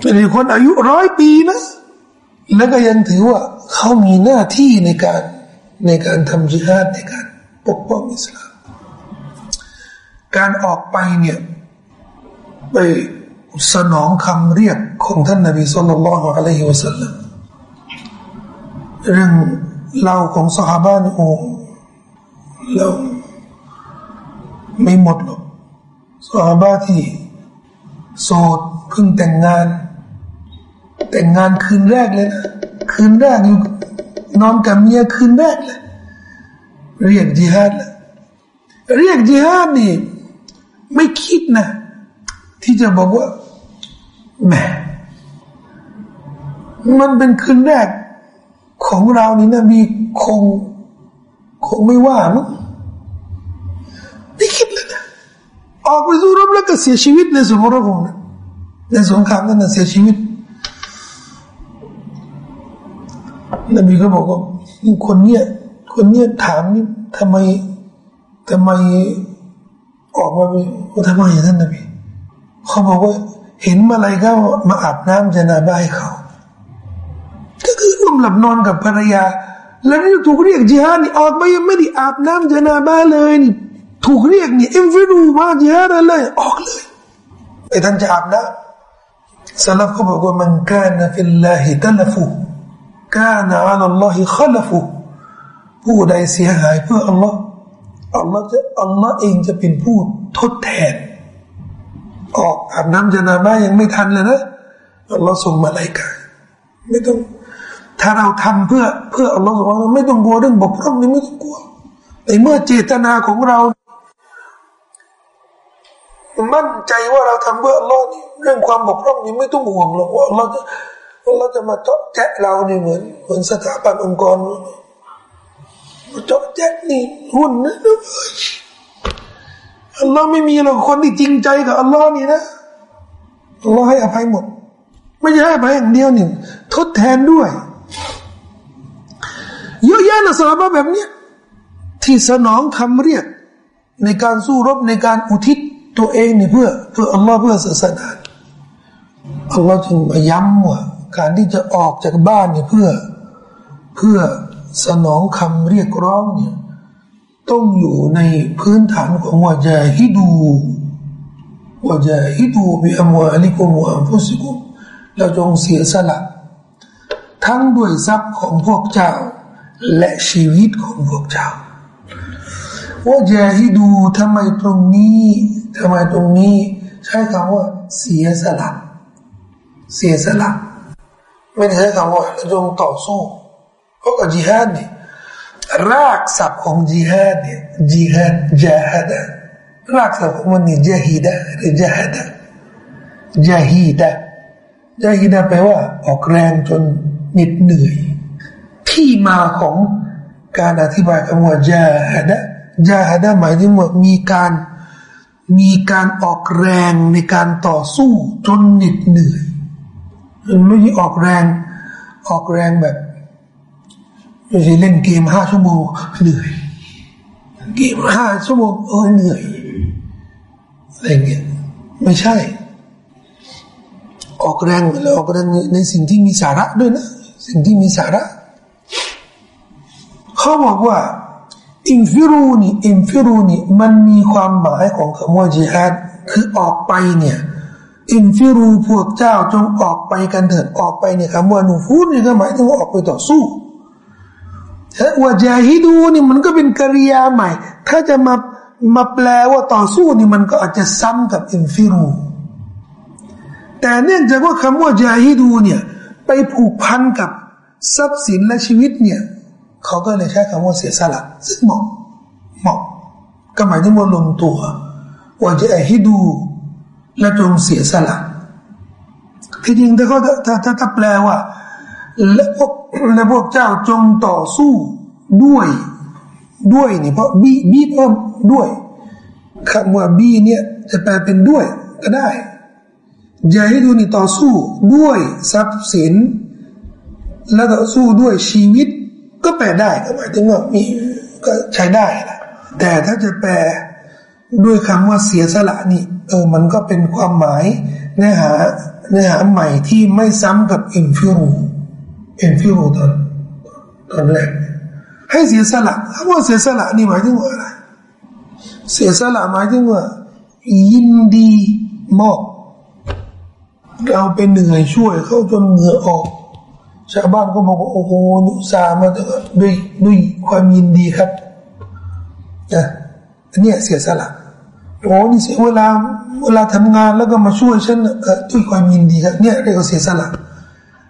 เป็นคนอายุร้อยปีนะ แล้วก็ยังถือว่าเขามีหน้าที่ในการในการทำจิฮาดในการปกป้องอิสลาม การออกไปเนี่ยไปสนองคำเรียกของท่านนบีสุลต่านละฮ์อะลัยฮิวสัลลัมเรื่องเล่าของสหาบานโอ้เรา ไม่หมดหรอกสหาบ้าที่โสดเพิ่งแต่งงาน แต่งงานคืนแรกเลยนะคืนแรกอยู่นอนกับเมียคืนแรกเลยเรียกจิฮาดเลยเรียกจิฮาดนี่ ไม่คิดนะ ที่จะบอกว่าแหมมันเป็นคืนแรกของเรานี่นะมีคง คงไม่ว่ามั้ง ไม่คิดเลยนะออกไปสู้รบแล้วก็เสียชีวิตในสงครามนะในสงครามนั้นนะเสียชีวิตนบีก็บอกว่าคนเนี้ยคนเนี้ยถามนี่ทำไมทำไมออกมาว่าทำไมท่านนบีเขาบอกว่าเห็นมาอะไรก็มาอาบน้ำจะนาบ้าให้เขาก็คือร่วมหลับนอนกับภรรยา แล้วนี่ถูกเรียกจิฮาดนี่ออกไปยังไม่ได้อาบน้ำจะนาบ้าเลยนี่ ถูกเรียกนี่เอ็มฟิรูมาจิฮาดเลย ออกเลยไอ้ท่านจะอาบน้ำสลับเขาบอกว่ามันกานฟิลลาฮิตัลฟุกานอัลลอฮิขลฟุผู้ใดเสียหายเพื่ออัลลอฮ์อัลลอฮ์จะอัลลอฮ์เองจะเป็นผู้ทดแทน ออกอาบน้ำจนาบ้ายังไม่ทันเลยนะอัลลอฮ์ส่งมาไลกาไม่ต้อง ถ้าเราทำเพื่อเพื่ออัลลอฮ์ส่งมาไม่ต้องกลัวเรื่องบกพร่องนี่ไม่ต้องกลัวแต่เมื่อเจตนาของเรา มั่นใจว่าเราทำเพื่ออัลลอฮ์นี่เรื่องความบกพร่องนี่ไม่ต้องห่วงหรอกว่าอัลลอฮ์จะอัลลอฮ์จะมาเจาะแจะเรานี่เหมือนเหมือนสถาบันองค์กรมาเจาะแจะนี่หุ่นนะอัลลอฮ์ไม่มีหรอกคนที่จริงใจกับอัลลอฮ์นี่นะอัลลอฮ์ให้อภัยหมด ไม่ใช่ให้อภัยอย่างเดียวนี่ทดแทนด้วยเยอะแยะนะสาบะแบบเนี้ยที่สนองคำเรียกในการสู้รบในการอุทิศ ตัวเองเนี่ยเพื่อเพื่ออัลลอฮ์เพื่อศาสนาอัลลอฮ์จึงมาย้ำว่าการที่จะออกจากบ้านเนี่ยเพื่อเพื่อสนองคำเรียกร้องเนี่ยต้องอยู่ในพื้นฐานของวาจาฮิดูวาจาฮิดูบิอัมวาลิกุมวอัมฟุสิกุมเราจงเสียสละทั้งด้วยทรัพย์ของพวกเจ้า และชีวิตของพวกเจ้าวาจาฮิดูทำไมตรงนี้ ทำไมตรงนี้ใช้คำว่าเสียสละเสียสละไม่ได้ใช้คำว่าจงต่อสู้เพราะกับจิฮาดเนี่ยรากศัพท์ของจิฮาดเนี่ยจิฮาดจาฮัดรากศัพท์ของมันนี่จาฮิดะหรือจาฮัดจาฮิดะจาฮิดะแปลว่า ออกแรงจนเหน็ดเหนื่อย ที่มาของการอธิบายคำว่าจาฮัดะจาฮัดะหมายถึงว่ามีการ มีการออกแรงในการต่อสู้จนเหน็ดเหนื่อยไม่ใช่ออกแรง ออกแรงแบบไม่ใช่เล่นเกมห้าชั่วโมงเหนื่อย เกมห้าชั่วโมงเออเหนื่อยอะไรเงี้ยไม่ใช่ ออกแรงแล้วออกแรงในสิ่งที่มีสาระด้วยนะ สิ่งที่มีสาระ เขาบอกว่า انفروا นี่ انفروا นี่มันมีความหมายของคำว่าจิฮัดคือออกไปเนี่ย انفروا พวกเจ้าจงออกไปกันเถิดออกไปเนี่ยคำว่าنفور นี่ก็หมายถึงว่าออกไปต่อสู้وجاهدوا นี่มันก็เป็นกริยาใหม่ ถ้าจะมามาแปลว่าต่อสู้นี่มันก็อาจจะซ้ำกับ انفرواแต่เนื่องจากว่าคำว่าจาฮิดูเนี่ยไปผูกพันกับทรัพย์สินและชีวิตเนี่ย เขาก็เลยใช้คำว่าเสียสละซึ่งเหมาะเหมาะก็หมายถึงว่าลงตัวว่าจะฮิดูและจงเสียสละที่จริงถ้าเขาถ้าถ้าถ้าแปลว่า และพวกและพวกเจ้าจงต่อสู้ด้วยด้วยนี่เพราะบีบีเพิ่มด้วยคำว่า بـ เนี่ยจะแปลเป็นด้วยก็ได้جاهدوا นี่ต่อสู้ด้วยทรัพย์สิน และต่อสู้ด้วยชีวิต ก็แปลได้ก็หมายถึงว่ามีก็ใช้ได้แหละแต่ถ้าจะแปลด้วยคำว่าเสียสละนี่ เออ มันก็เป็นความหมายเนื้อหาเนื้อหาใหม่ที่ไม่ซ้ำกับانفروا انفروا ตอนตอนแรกให้เสียสละคำว่าเสียสละนี่หมายถึงว่าอะไรเสียสละหมายถึงว่า ยินดีมอบเราเป็นเหนื่อยช่วยเขาจนเหงื่อออก ชาวบ้านก็บอกว่าโอ้โหนุสามาด้วยด้วยความยินดีครับนะเนี่ยเสียสละโอ้นี่เสียเวลาเวลาทำงานแล้วก็มาช่วยฉันด้วยความยินดีครับเนี่ยเรียกว่าเสียสละ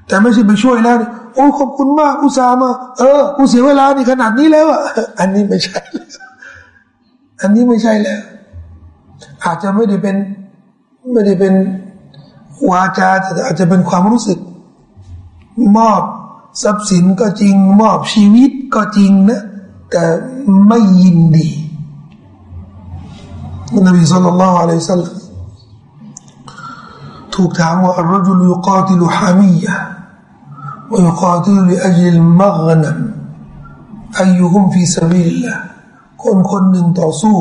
แต่ไม่ใช่ไปช่วยแล้วโอ้ขอบคุณมากอุตส่าห์มาเออกูเสียเวลานี่ขนาดนี้แล้วอะอันนี้ไม่ใช่อันนี้ไม่ใช่แล้ว อาจจะไม่ได้เป็นไม่ได้เป็นวาจาแต่อาจจะเป็นความรู้สึก มอบทรัพย์สินก็จริง มอบชีวิตก็จริงนะ แต่ไม่ยินดีนบีสุลต่านละอัลลอฮฺสัลถูกถามว่าอัลรจุลยุกาติลุฮามียะวยุกาติลุอัจลิมักนัมอายุฮุมฟีสบิลละคนคนหนึ่งต่อสู้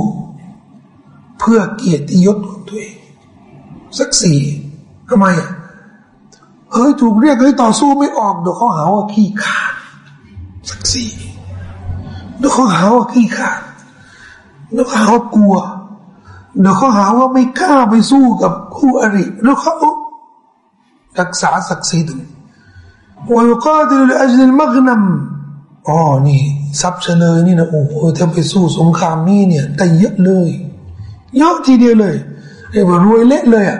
เพื่อเกียรติยศของตัวเองสักสี่ทำไมอะ เฮ้ยถูกเรียกให้ต่อสู้ไม่ออกเดี๋ยวเขาหาว่าขี้ขาดสักสี่เดี๋ยวเขาหาว่าขี้ขาดเดี๋ยวเขาหาว่ากลัวเดี๋ยวเขาหาว่าไม่กล้าไปสู้กับคู่อริแล้วเขารักษาศักดิ์ศรีตรงนี้วยกาติลอัจลิมักนัมอ๋อนี่ซับเฉลยนี่นะโอ้โหถ้าไปสู้สงครามนี่เนี่ยได้เยอะเลย เยอะทีเดียวเลยเรียกว่ารวยเละเลยอะ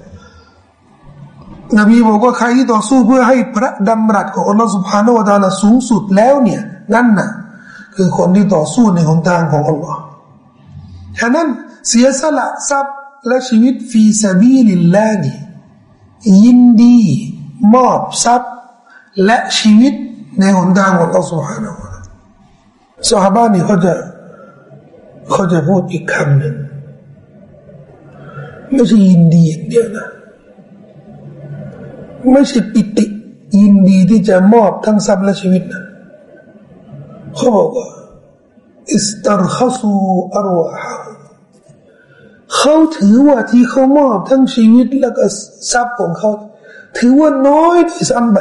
นบีบอกว่าใครที่ต่อสู้เพื่อให้พระดำรัสของอัลลอฮฺสุบฮานาวะตาลาสูงสุดแล้วเนี่ยนั่นน่ะคือคนที่ต่อสู้ในหนทางของอัลลอฮ์ฉะนั้นเสียสละทรัพย์และชีวิตฟีซาบีลิลลานียินดี มอบทรัพย์ และชีวิตในหนทางของอัลลอฮฺสุบฮานาวะสหบานนี่เขาจะเขาจะพูดอีกคำหนึ่งไม่ใช่ยินดีอย่างเดียวนะ ไม่ใช่ปิติ ยินดีที่จะมอบทั้งทรัพย์และชีวิตนะเขาบอกว่าอิสตารขสูอารวาเขาถือว่าที่เขามอบทั้งชีวิตแล้วก็ทรัพย์ของเขา ถือว่าน้อยที่ซ้ำไป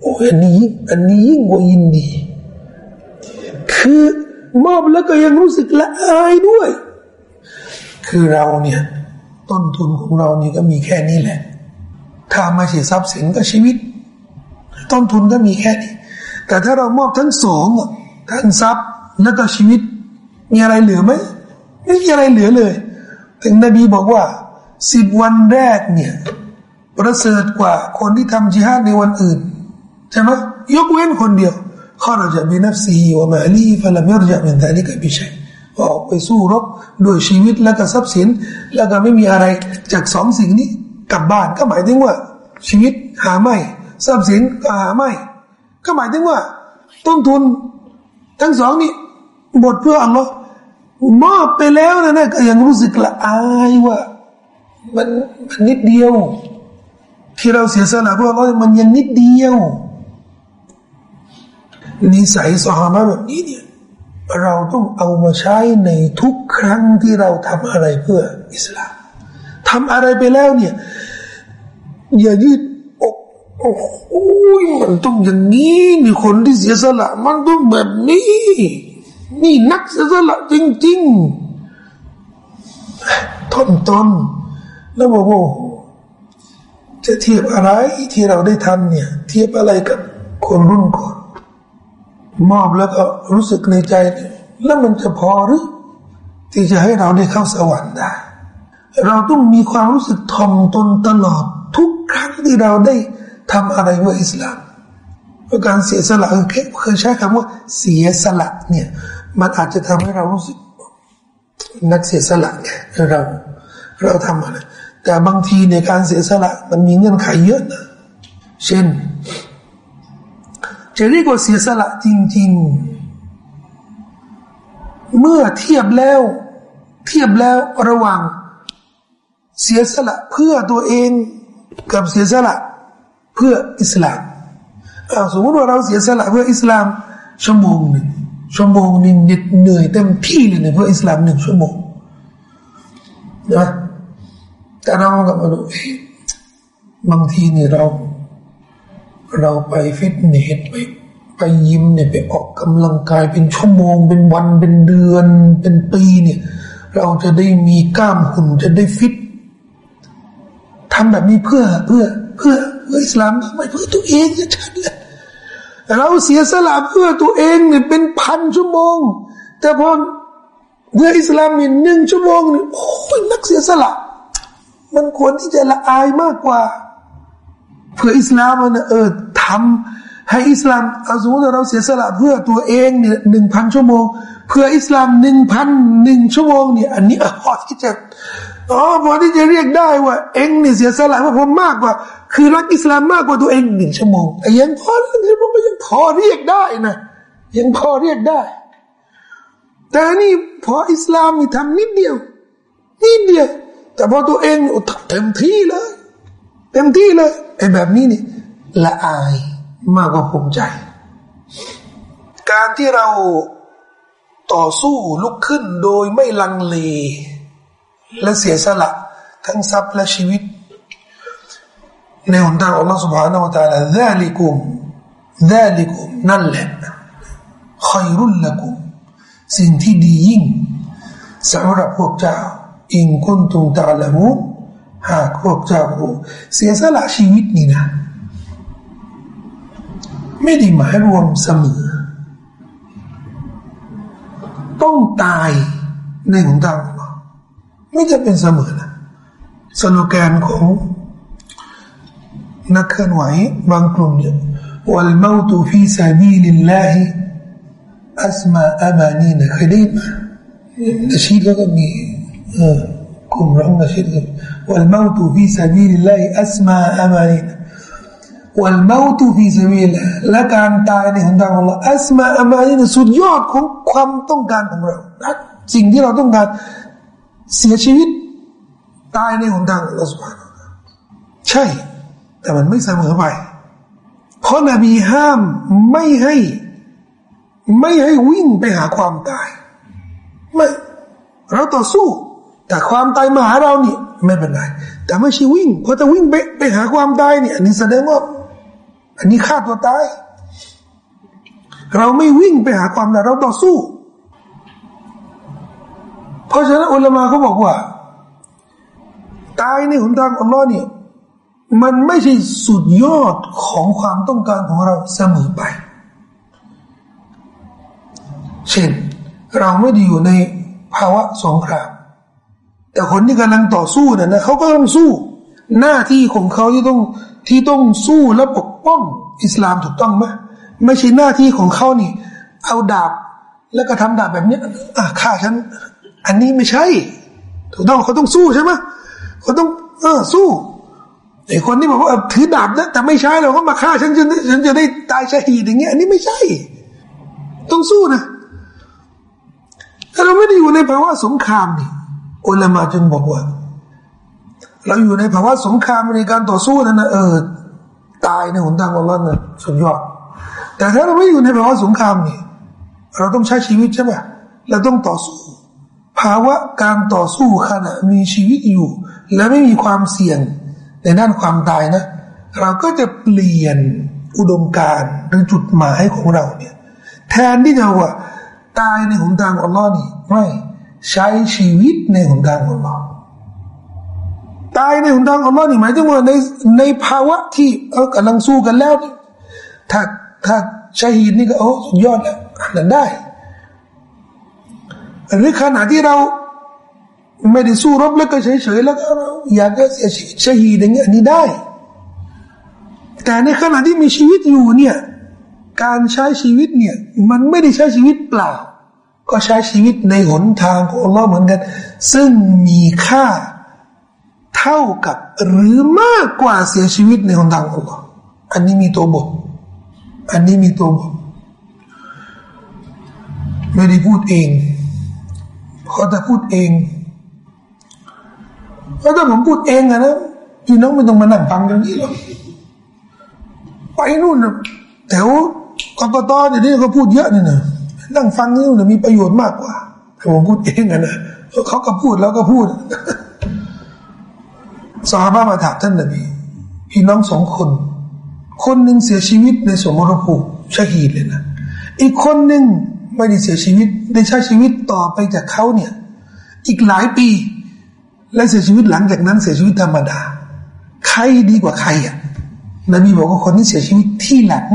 โอ้อันนี้อันนี้ยิ่งกว่ายินดี คือมอบแล้วก็ยังรู้สึกละอายด้วย คือเราเนี่ย ต้นทุนของเรานี่ก็มีแค่นี้แหละ ถ้าไม่ใช่ทรัพย์สินก็ชีวิต ต้นทุนก็มีแค่นี้ แต่ถ้าเรามอบทั้งสองทั้งทรัพย์แล้วก็ชีวิต มีอะไรเหลือไหมไม่มีอะไรเหลือเลย ถึงนบีบอกว่าสิบวันแรกเนี่ยประเสริฐกว่าคนที่ทำจิฮาดในวันอื่นใช่ไหมยกเว้นคนเดียวข้าราชบินัฟซีวะมาลีฟะลามยรจะเป็นแต่นี้ก็ไม่ใช่ออกไปสู้รบด้วยชีวิตแล้วก็ทรัพย์สิน แล้วก็ไม่มีอะไรจากสองสิ่งนี้ กลับบ้านก็หมายถึงว่า ชีวิตหาไม่ทรัพย์สินก็หาไม่ ก็หมายถึงว่า ต้นทุนทั้งสองนี่หมดเพื่ออัลลอฮ์มอบไปแล้วนะนะก็ยังรู้สึกละอายว่า มันมันนิดเดียว ที่เราเสียสละเพื่ออัลลอฮ์มันยังนิดเดียวนิสัยสหายแบบนี้เนี่ยเราต้องเอามาใช้ในทุกครั้งที่เราทำอะไรเพื่ออิสลามทำอะไรไปแล้วเนี่ย อย่ายืดอกโอ้โหมันต้องอย่างนี้มีคนที่เสียสละ มันต้องแบบนี้ นี่นักเสียสละจริงๆทนตนแล้วบอกว่าจะเทียบอะไรที่เราได้ทำเนี่ย เทียบอะไรกับคนรุ่นก่อนมอบแล้วก็รู้สึกในใจ แล้วมันจะพอหรือ ที่จะให้เราได้เข้าสวรรค์ได้ เราต้องมีความรู้สึกทอมตนตลอด ครั้งที่เราได้ทำอะไรเพื่ออิสลามการเสียสละเคยใช้คำว่าเสียสละเนี่ย มันอาจจะทำให้เรารู้สึก นักเสียสละเราเราทำอะไร แต่บางทีในการเสียสละมันมีเงื่อนไขเยอะนะเช่นจะเรียกว่าเสียสละจริง ๆ เมื่อเทียบแล้ว เทียบแล้วระหว่างเสียสละเพื่อตัวเอง กับเสียสละเพื่ออิสลามสมมติว่าเราเสียสละเพื่ออิสลามชั่วโมงหนึ่งชั่วโมงนึงเหนื่อยเต็มที่เลยเนี่ยเพื่ออิสลามหนึ่งชั่วโมงนะแต่เรากับมาดูบางทีเนี่ยเรา เราไปฟิตเนสไปไปยิมเนี่ยไปออกกำลังกายเป็นชั่วโมง เป็นวันเป็นเดือน เป็นปีเนี่ย เราจะได้มีกล้ามหุ่นจะได้ฟิต ทำแบบนี้เพื่อเพื่อเพื่อเพื่ออิสลามไม่เพื่อตัวเองจะชัดเลยเราเสียสละเพื่อตัวเองเนี่ยเป็นพันชั่วโมง แต่พอเพื่ออิสลามมีหนึ่งชั่วโมงเนี่ยโอ้ยนักเสียสละ มันควรที่จะละอายมากกว่า เพื่ออิสลามมันเออทำให้อิสลามเอาสมมติเราเสียสละเพื่อตัวเองเนี่ยหนึ่งพันชั่วโมง เพื่ออิสลามหนึ่งพันหนึ่งชั่วโมงเนี่ยอันนี้พอที่จะ อ๋อพอที่จะเรียกได้ว่า เองนี่เสียสละว่าผมมากกว่า คือรักอิสลามมากกว่าตัวเองหนึ่งชั่วโมงแต่ยังพอเรื่องนี้ผมยังพอเรียกได้นะยังพอเรียกได้ แต่นี่พออิสลามนี่ทำนิดเดียวนิดเดียว แต่พอตัวเองเต็มที่เลย เต็มที่เลยไอ้แบบนี้นี่ละอายมากกว่าภูมิใจ การที่เราต่อสู้ลุกขึ้นโดยไม่ลังเล และเสียสละ ทั้งทรัพย์และชีวิต ในหนทางอัลลอฮฺ سبحانه และ تعالى ذلكم ذلكم นั่นแหละคอยรุ่นละกุมสิ่งที่ดียิ่งสำหรับพวกเจ้าอิงคุนตุงตาละมุนหากพวกเจ้ารู้เสียสละชีวิตนี่นะ ไม่ได้หมายรวมเสมอต้องตายในหนทาง นี่จะเป็นเสมอนะสโลแกนของนักเคลื่อนไหวบางกลุ่มเนี่ยวัลมาตุฟีซาบีลิลลาฮิอัสมาอามานีนะเคยได้ยินไหมนาชีดก็มีเออกลุ่มร้องนาชีดก็วัลมาตุฟีซาบีลิลลาฮิอัสมาอามานีนะวัลมาตุฟีซาบีลและการตายในหนทางของเราอัสมาอามานีนะสุดยอดของความต้องการของเราสิ่งที่เราต้องการ เสียชีวิต ตายในหนทางของเราสุภาพใช่ แต่มันไม่เสมอไป เพราะนบีห้ามไม่ให้ ไม่ให้วิ่งไปหาความตายไม่เราต่อสู้ แต่ความตายมาหาเราเนี่ยไม่เป็นไร แต่ไม่ใช่วิ่ง เพราะถ้าวิ่งไปไปหาความตายเนี่ยนี่แสดงว่าอันนี้ฆ่าตัวตาย เราไม่วิ่งไปหาความตายเราต่อสู้ เพราะฉะนั้นอุลามาเขาบอกว่า ตายในหนทางอัลลอฮ์เนี่ยมันไม่ใช่สุดยอดของความต้องการของเราเสมอไป เช่น เราไม่ได้อยู่ในภาวะสงคราม แต่คนที่กำลังต่อสู้เนี่ยนะเขาก็ต้องสู้ หน้าที่ของเขาที่ต้องที่ต้องสู้และปกป้องอิสลามถูกต้องไหมไม่ใช่หน้าที่ของเขานี่ เอาดาบแล้วก็ทำดาบแบบนี้อะฆ่าฉัน อันนี้ไม่ใช่ถูกต้องเขาต้องสู้ใช่ไหมเขาต้องเออสู้ไอ้คนที่บอกว่าถือดาบนะแต่ไม่ใช่เราก็มาฆ่าฉันจนฉันจะได้ตายชาฮีดอย่างเงี้ยอันนี้ไม่ใช่ ต้องสู้นะถ้าเราไม่ได้อยู่ในภาวะสงครามนี่อุลามาจึงบอกว่า เราอยู่ในภาวะสงครามในการต่อสู้นั่นนะเออตายในหนทางอัลลอฮ์นะสุดยอดแต่ถ้าเราไม่อยู่ในภาวะสงครามนี่เราต้องใช้ชีวิตใช่ไหมเราต้องต่อสู้ ภาวะการต่อสู้ขณะมีชีวิตอยู่ และไม่มีความเสี่ยงในด้านความตายนะ เราก็จะเปลี่ยนอุดมการหรือจุดหมายของเราเนี่ย แทนที่จะว่าตายในหนทางอัลลอฮ์นี่ไม่ใช้ชีวิตในหนทางอัลลอฮ์ตายในหนทางอัลลอฮ์นี่หมายถึงว่าในในภาวะที่เออกำลังสู้กันแล้วถ้าถ้าชาฮีดนี่ก็โอ้สุดยอดแล้วนั่นได้ หรือขณะที่เราไม่ได้สู้รบแล้วก็เฉยๆแล้วก็เราอยากจะเสียชีวิตชฮีดอย่างเงี้ยนี่ได้ แต่ในขณะที่มีชีวิตอยู่เนี่ยการใช้ชีวิตเนี่ย มันไม่ได้ใช้ชีวิตเปล่า ก็ใช้ชีวิตในหนทางของอัลลอฮ์เหมือนกัน ซึ่งมีค่าเท่ากับหรือมากกว่าเสียชีวิตในหนทางอัลลอฮ์อันนี้มีตัวบท อันนี้มีตัวบท ไม่ได้พูดเอง เพราะพูดเองเพราะถ้าผมพูดเองอะนะพี่น้องไม่ต้องมานั่งฟังอย่างนี้หรอกไปนู่นนะแถวกกตเดี๋ยวนี้ก็พูดเยอะนี่นะนั่งฟังนี่นะมีประโยชน์มากกว่าแต่ผมพูดเองอะนะเขาก็พูดแล้วก็พูดสาบามาถามท่านนบีพี่น้องสองคน คนหนึ่งเสียชีวิตในสมรภูมิชาฮีดเลยนะอีกคนหนึ่ง ไม่ได้เสียชีวิต ได้ใช้ชีวิตต่อไปจากเขาเนี่ย อีกหลายปี และเสียชีวิตหลังจากนั้นเสียชีวิตธรรมดา ใครดีกว่าใครอะนบีบอกว่าคนที่เสียชีวิตที่หลัง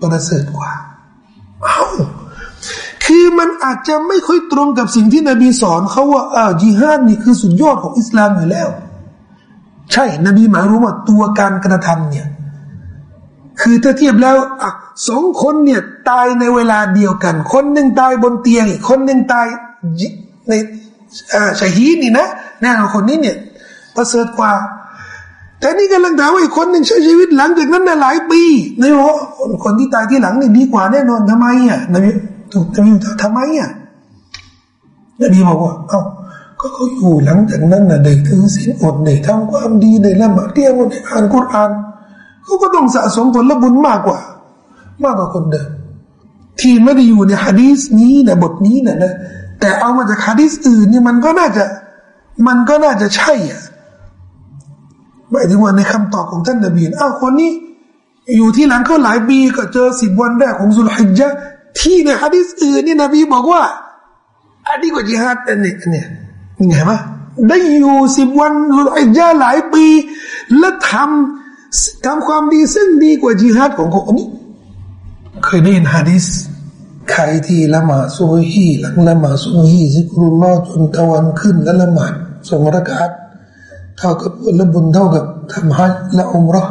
ประเสริฐกว่า เอาคือมันอาจจะไม่ค่อยตรงกับสิ่งที่นบีสอนเขาว่าอ้าวจิฮาดนี่คือสุดยอดของอิสลามอยู่แล้ว ใช่ นบีหมายรู้ว่าตัวการกระทำเนี่ย คือถ้าเทียบแล้วอะสองคนเนี่ยตายในเวลาเดียวกัน คนหนึ่งตายบนเตียงอีกคนหนึ่งตายในชาฮีดนี่นะแน่นอนคนนี้เนี่ยประเสริฐกว่า แต่นี่กำลังถามว่าอีกคนหนึ่งใช้ชีวิตหลังจากนั้นหลายปีนี่โอ้คนที่ตายที่หลังนี่ดีกว่าแน่นอนทำไมอะนบีถูกนบีทำไมอะนบีบอกว่าเอ้าก็เขาอยู่หลังจากนั้นนะได้ถือศีลอดได้ทำความดีได้ละหมาดเที่ยงได้อ่านกุรอาน เขาก็ต้องสะสมผลบุญมากกว่า มากกว่าคนเดิมที่ไม่ได้อยู่ในฮะดีสนี้นะบทนี้นะนะแต่เอามาจากฮะดีสอื่นนี่มันก็น่าจะ มันก็น่าจะใช่อะหมายถึงว่าในคำตอบของท่านนบีอ้าวคนนี้ อยู่ที่หลังเขาหลายปีก็เจอสิบวันแรกของสุลฮิจญะที่ในฮะดีสอื่นนี่นบีบอกว่าอันนี้ก็จิฮัดอันนี้อันนี้ยังไงวะได้อยู่สิบวันสุลฮิจญะหลายปี และทำ ทำความดีซึ่งดีกว่าจิฮัดของคนนี้ เคยได้ยินฮะดิษใครที่ละหมาดซุบฮีหลังละหมาดซุบฮีซิกรุลลอฮ์จนตะวันขึ้นแล้วละหมาดสองรักาตเท่ากับละบุญเท่ากับทำฮัจและอุมรอ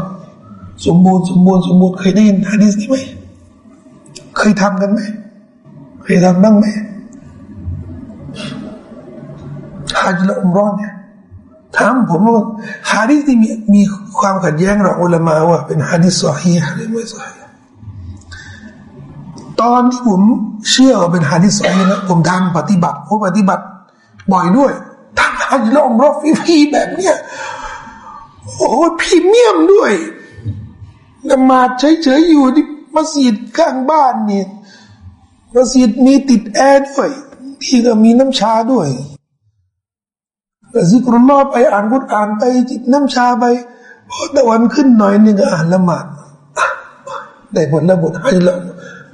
สมบูรณ์สมบูรณ์สมบูรณ์เคยได้ยินฮะดิษนี้ไหมเคยทำกันไหมเคยทำบ้างไหมฮัจและอุมรอเนี่ย ถามผมว่าฮะดิษที่มีมีความขัดแย้งระอุลามาว่าเป็นฮะดิษสอฮีหรือไม่สอฮีตอนที่ผมเชื่อว่าเป็นฮะดิษสอฮีนะผมทำปฏิบัติผมปฏิบัติ บ่อยด้วยทำฮัจแลอมรอฟรีแบบเนี้ยโอ้พรีเมียมด้วยนมาเฉยๆอยู่ที่มัสยิดข้างบ้านเนี่ยมัสยิดมีติดแอร์ด้วยที่ก็มีน้ำชาด้วย ซิกรุลลอฮ์ไปอ่านกุตอ่านไปจิตน้ำชาไปพอตะวันขึ้นหน่อยนึงก็อ่านละหมาดได้ผลละบทให้ละ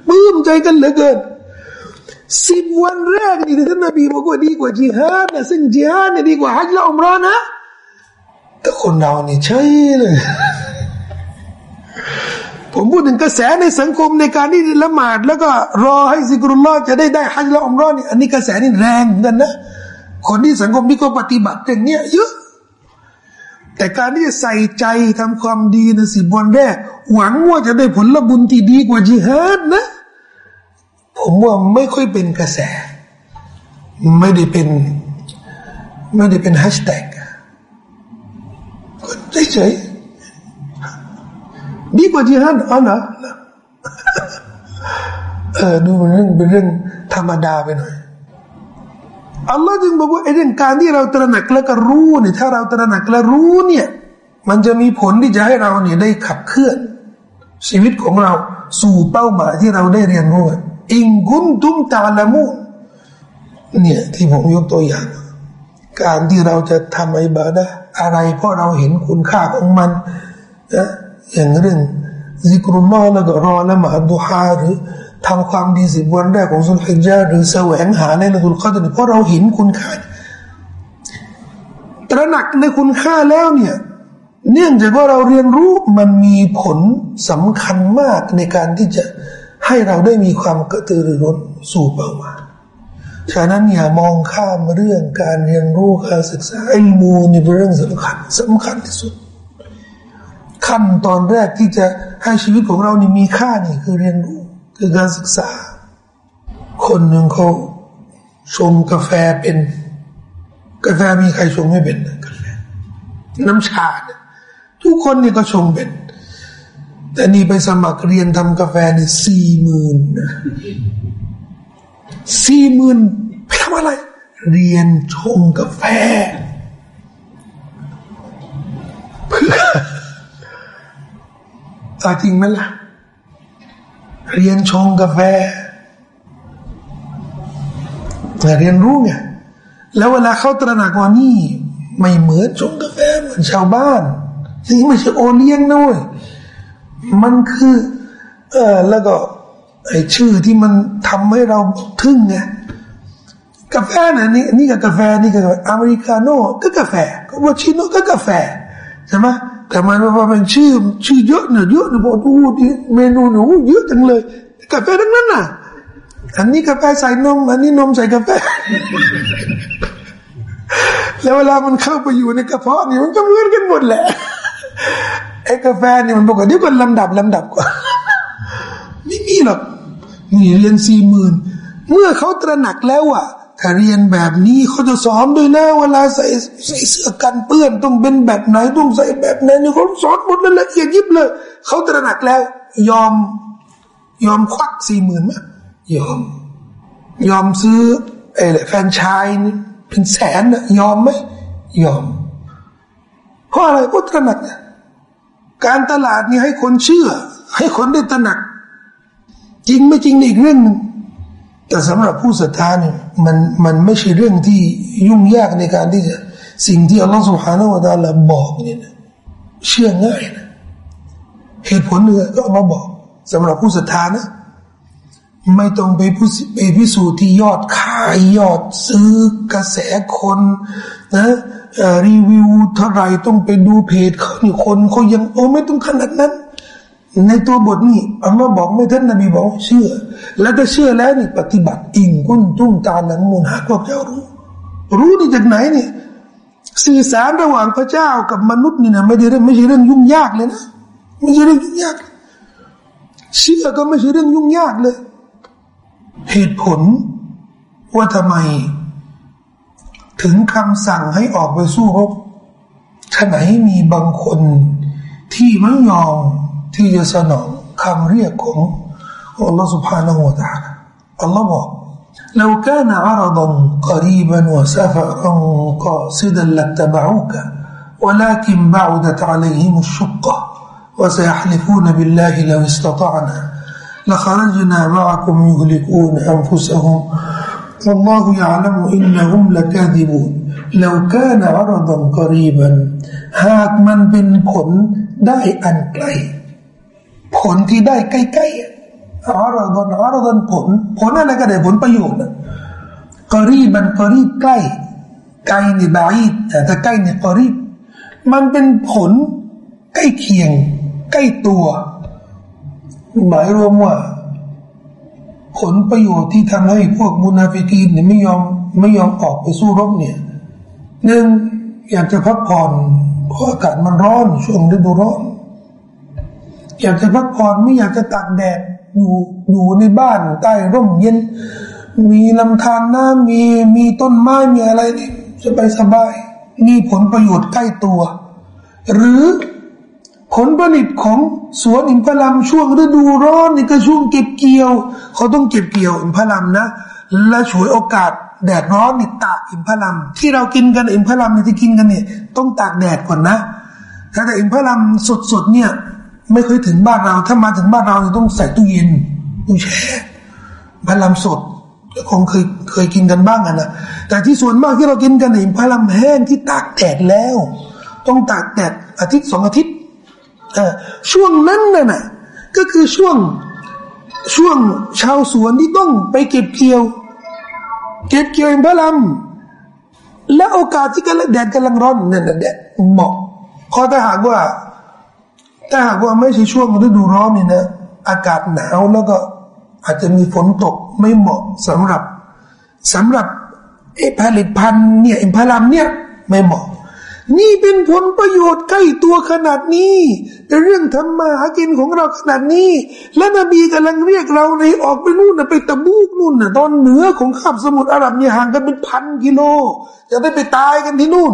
ปลื้มใจกันเหลือเกินสิบวันแรกนี่ท่านนบีบอกว่าดีกว่าจิฮาดนะซึ่งจิฮาดเนี่ยดีกว่าฮัจละอุมรอนะแต่คนเรานี่ใช่เลย ผมพูดถึงกระแสในสังคมในการที่ละหมาด แล้วก็รอให้ซิกรุลลอฮ์จะได้ได้ฮัจละอุมรอนี่อันนี้กระแสนี่แรงกันนะ คนที่สังคมที่ก็ปฏิบัติอย่างเนี้ยเยอะ แต่การที่จะใส่ใจทำความดีในสิบวันแรก หวังว่าจะได้ผลบุญที่ดีกว่าจิฮาดนะ ผมว่าไม่ค่อยเป็นกระแส ไม่ได้เป็น ไม่ได้เป็นแฮชแท็กเฉยๆดีกว่าจิฮาดอ๋อเหรอเออดูเป็นเรื่องเป็นเรื่องธรรมดาไปหน่อย อัลลอฮ์จึงบอกว่าไอ้เรื่องการที่เราตระหนักแล้วก็รู้เนี่ยถ้าเราตระหนักและรู้เนี่ย มันจะมีผลที่จะให้เราเนี่ยได้ขับเคลื่อน ชีวิตของเราสู่เป้าหมายที่เราได้เรียนรู้อิงกุนตุมตาละมูเนี่ยที่ผมยกตัวอย่าง การที่เราจะทำอิบาดะอะไร เพราะเราเห็นคุณค่าของมันนะอย่างเรื่องซิกรุลลอฮ์แล้วก็รอละหมาดดุฮาหรือ ทำความดีสิบวันแรกของสุลฮิจาหรือแสวงหาในละตุลกอดรเพราะเราเห็นคุณค่าตระหนักในคุณค่าแล้วเนี่ย เนื่องจากว่าเราเรียนรู้มันมีผลสำคัญมากในการที่จะให้เราได้มีความกระตือรือร้นสู่เป้าหมายฉะนั้นอย่ามองข้ามเรื่องการเรียนรู้การศึกษาไอ้มูนี่เป็นเรื่องสำคัญสำคัญที่สุด ขั้นตอนแรกที่จะให้ชีวิตของเรานี่มีค่านี่คือเรียนรู้ คือการศึกษา คนหนึ่งเขาชงกาแฟเป็น กาแฟมีใครชงไม่เป็นกาแฟน้ำชาเนี่ยทุกคนนี่ก็ชงเป็น แต่นี่ไปสมัครเรียนทำกาแฟนี่สี่หมื่นสี่หมื่นไปทำอะไร เรียนชงกาแฟ เพื่อจริงไหมล่ะ เรียนชงกาแฟเรียนรู้ไงแล้วเวลาเขาตระหนักว่านี่ไม่เหมือนชงกาแฟเหมือนชาวบ้านนี่ไม่ใช่โอเลี้ยงนะเว้ยมันคือ เออแล้วก็ไอชื่อที่มันทำให้เราทึ่งไงกาแฟนะนี่นี่ก็กาแฟนี่ก็อเมริกาโน่ก็กาแฟก็วาชิโน่ก็กาแฟใช่ไหม แต่มันพอเป็นชื่อชื่อเยอะเนี่ยเยอะเนี่ยพอดูดเมนูหนูเยอะจังเลยกาแฟทั้งนั้นน่ะ อันนี้กาแฟใส่นม อันนี้นมใส่กาแฟ แล้วเวลามันเข้าไปอยู่ในกระเพาะนี่มันก็เหมือนกันหมดแหละไอ้กาแฟนี่มันบอกว่าเดี๋ยวก่อนลำดับลำดับกว่าไม่มีหรอกนี่เรียนสี่หมื่นเมื่อเขาตระหนักแล้วอะ เรียนแบบนี้เขาจะสอนด้วยนะเวลาใส่ใส่เสื้อกันเปื้อนต้องเป็นแบบไหนต้องใส่แบบไหนนี่เขาสอนหมดเลยละเอียดยิบเลยเขาตระหนักแล้ว ยอม ยอมควักสี่หมื่นไหมยอม ยอมซื้อไอ้แฟนชายเป็นแสนนะยอมไหมยอม เพราะอะไรก็ตระหนักการตลาดนี่ให้คนเชื่อ ให้คนได้ตระหนัก จริงไม่จริงในอีกเรื่องนึง แต่สำหรับผู้ศรัทธาเนี่ยมันมันไม่ใช่เรื่องที่ยุ่งยากในการที่จะสิ่งที่อัลลอฮฺสุฮานาอัลลบอกเนี่ยเชื่อง่ายนะเหตุผลเนื้อก็มาบอกสำหรับผู้ศรัทธานะไม่ต้องไปผู้ไปพิสูจน์ที่ยอดขายยอดซื้อกระแสคนนะรีวิวเท่าไรต้องไปดูเพจเขานี่คนเขายังโอ้ไม่ต้องขนาดนั้น ในตัวบทนี้อัลลอฮ์บอกไม่ท่านนบีบอกเชื่อ แล้วถ้าเชื่อแล้วนี่ปฏิบัติอิงกุนตุ้งตาหลังมูลหากพวกเจ้ารู้ รู้นี่จากไหนเนี่ยสื่อสารระหว่างพระเจ้ากับมนุษย์นี่นะไม่ได้เรื่องไม่ใช่เรื่องยุ่งยากเลยนะไม่ใช่เรื่องยุ่งยากเชื่อก็ไม่ใช่เรื่องยุ่งยากเลย เหตุผลว่าทำไม ถึงคำสั่งให้ออกไปสู้รบฉะไหนมีบางคนที่ไม่ยอม ที่จะสนองคำเรียกของอัลลอฮฺ سبحانه และ تعالى อัลลอฮ์บอก لو كان عرضا قريبا وسفرا قاصدا لاتبعوك ولكن بعدت عليهم الشقه وسيحلفون بالله لو استطعنا لخرجنا معكم يهلكون أنفسهم والله يعلم إنهم لكاذبون لو كان عرضا قريبا หากมันเป็นผลได้อันไกล ผลที่ได้ใกล้ๆอารดอนอารดอนผล ผลอะไรก็ได้ผลประโยชน์นะกอรีมันกอรีใกล้ไกลนี่บายแต่ถ้าใกล้เนี่ยกอรีมันเป็นผลใกล้เคียง ใกล้ตัว หมายรวมว่า ผลประโยชน์ที่ทำให้พวกมุนาฟิกีนเนี่ยไม่ยอมไม่ยอมออกไปสู้รบเนี่ยหนึ่งอยากจะพักผ่อนเพราะอากาศมันร้อนช่วงฤดูร้อน อยากจะพักผ่อนไม่อยากจะตากแดดอยู่อยู่ในบ้านใต้ร่มเย็น มีลำธารน้ำมีมีต้นไม้มีอะไรนี่สบายสบายมีผลประโยชน์ใกล้ตัว หรือผลผลิตของสวนอิมพลัมช่วงฤดูร้อนนี่ก็ช่วงเก็บเกี่ยว เขาต้องเก็บเกี่ยวอิมพลัมนะ และช่วยโอกาสแดดร้อนนี่ตากอิมพลัม ที่เรากินกันอิมพลัมนี่ที่กินกันเนี่ยต้องตากแดดก่อนนะถ้าแต่อิมพลัมสดๆเนี่ย ไม่เคยถึงบ้านเรา ถ้ามาถึงบ้านเราต้องใส่ตู้เย็นตู้แช่พลัมสดก็คงเคยเคยกินกันบ้างนะแต่ที่ส่วนมากที่เรากินกันอิมพลัมแห้งที่ตากแดดแล้ว ต้องตากแดดอาทิตย์สองอาทิตย์ช่วงนั้นน่ะก็คือช่วงช่วงชาวสวนที่ต้องไปเก็บเกี่ยว เก็บเกี่ยวอิมพลัมและโอกาสที่กำลังแดดกำลังร้อนนั่นแดดเหมาะพอถ้าหากว่า ถ้าหากว่าไม่ใช่ช่วงฤดูร้อนนี่นะ อากาศหนาวแล้วก็อาจจะมีฝนตกไม่เหมาะสำหรับสำหรับไอ้ผลิตภัณฑ์เนี่ยอิมพลัมเนี่ยไม่เหมาะ นี่เป็นผลประโยชน์ใกล้ตัวขนาดนี้เป็นเรื่องทำมาหากินของเราขนาดนี้ และนบีกำลังเรียกเราในออกไปนู่นไปตะบูกนู่นนะตอนเหนือของคาบสมุทรอาหรับเนี่ยห่างกันเป็นพันกิโลจะได้ไปตายกันที่นู่น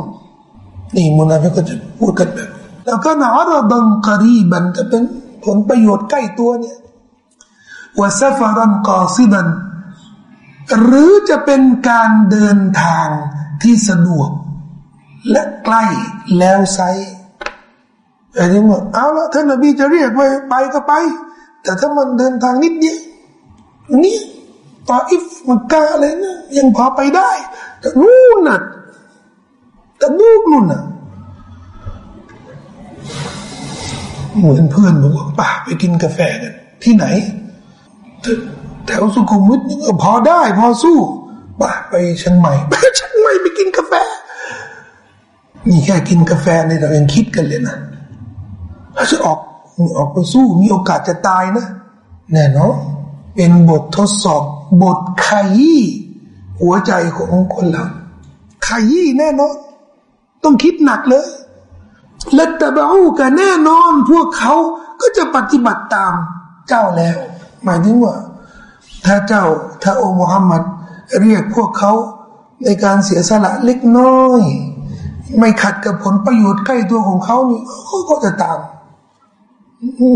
นี่มุนาฟิกก็จะพูดกันแบบ แล้วก็นาระบังกรีบันจะเป็นผลประโยชน์ใกล้ตัวเนี่ยว่าซฟารันกอซิดันหรือจะเป็นการเดินทางที่สะดวก และใกล้แล้วไซอันนี้ว่าเอาละท่านนบีจะเรียกไปไปก็ไป แต่ถ้ามันเดินทางนิดเดียวนี่ต่ออิฟมันกาอะไรนะยังพอไปได้ แต่นู่นน่ะแต่บูกนู่นน่ะ หมือนเพื่อนบอกว่าป่าไปกินกาแฟกันที่ไหนแถวสุขุมวิทพอได้พอสู้ป่าไปเชียงใหม่ไปเชียงใหม่ไปกินกาแฟนี่แค่กินกาแฟในเรายังคิดกันเลยนะถ้าจะออกออกไปสู้มีโอกาสจะตายนะแน่นอนเป็นบททดสอบ บทขยี้หัวใจของคนเราขยี้แน่นอนต้องคิดหนักเลย ละตะบาอูกันแน่นอนพวกเขาก็จะปฏิบัติตามเจ้าแล้ว หมายถึงว่า ถ้าเจ้าถ้าองค์มุฮัมมัดเรียกพวกเขาในการเสียสละเล็กน้อย ไม่ขัดกับผลประโยชน์ใกล้ตัวของเขานี่เขาก็จะตาม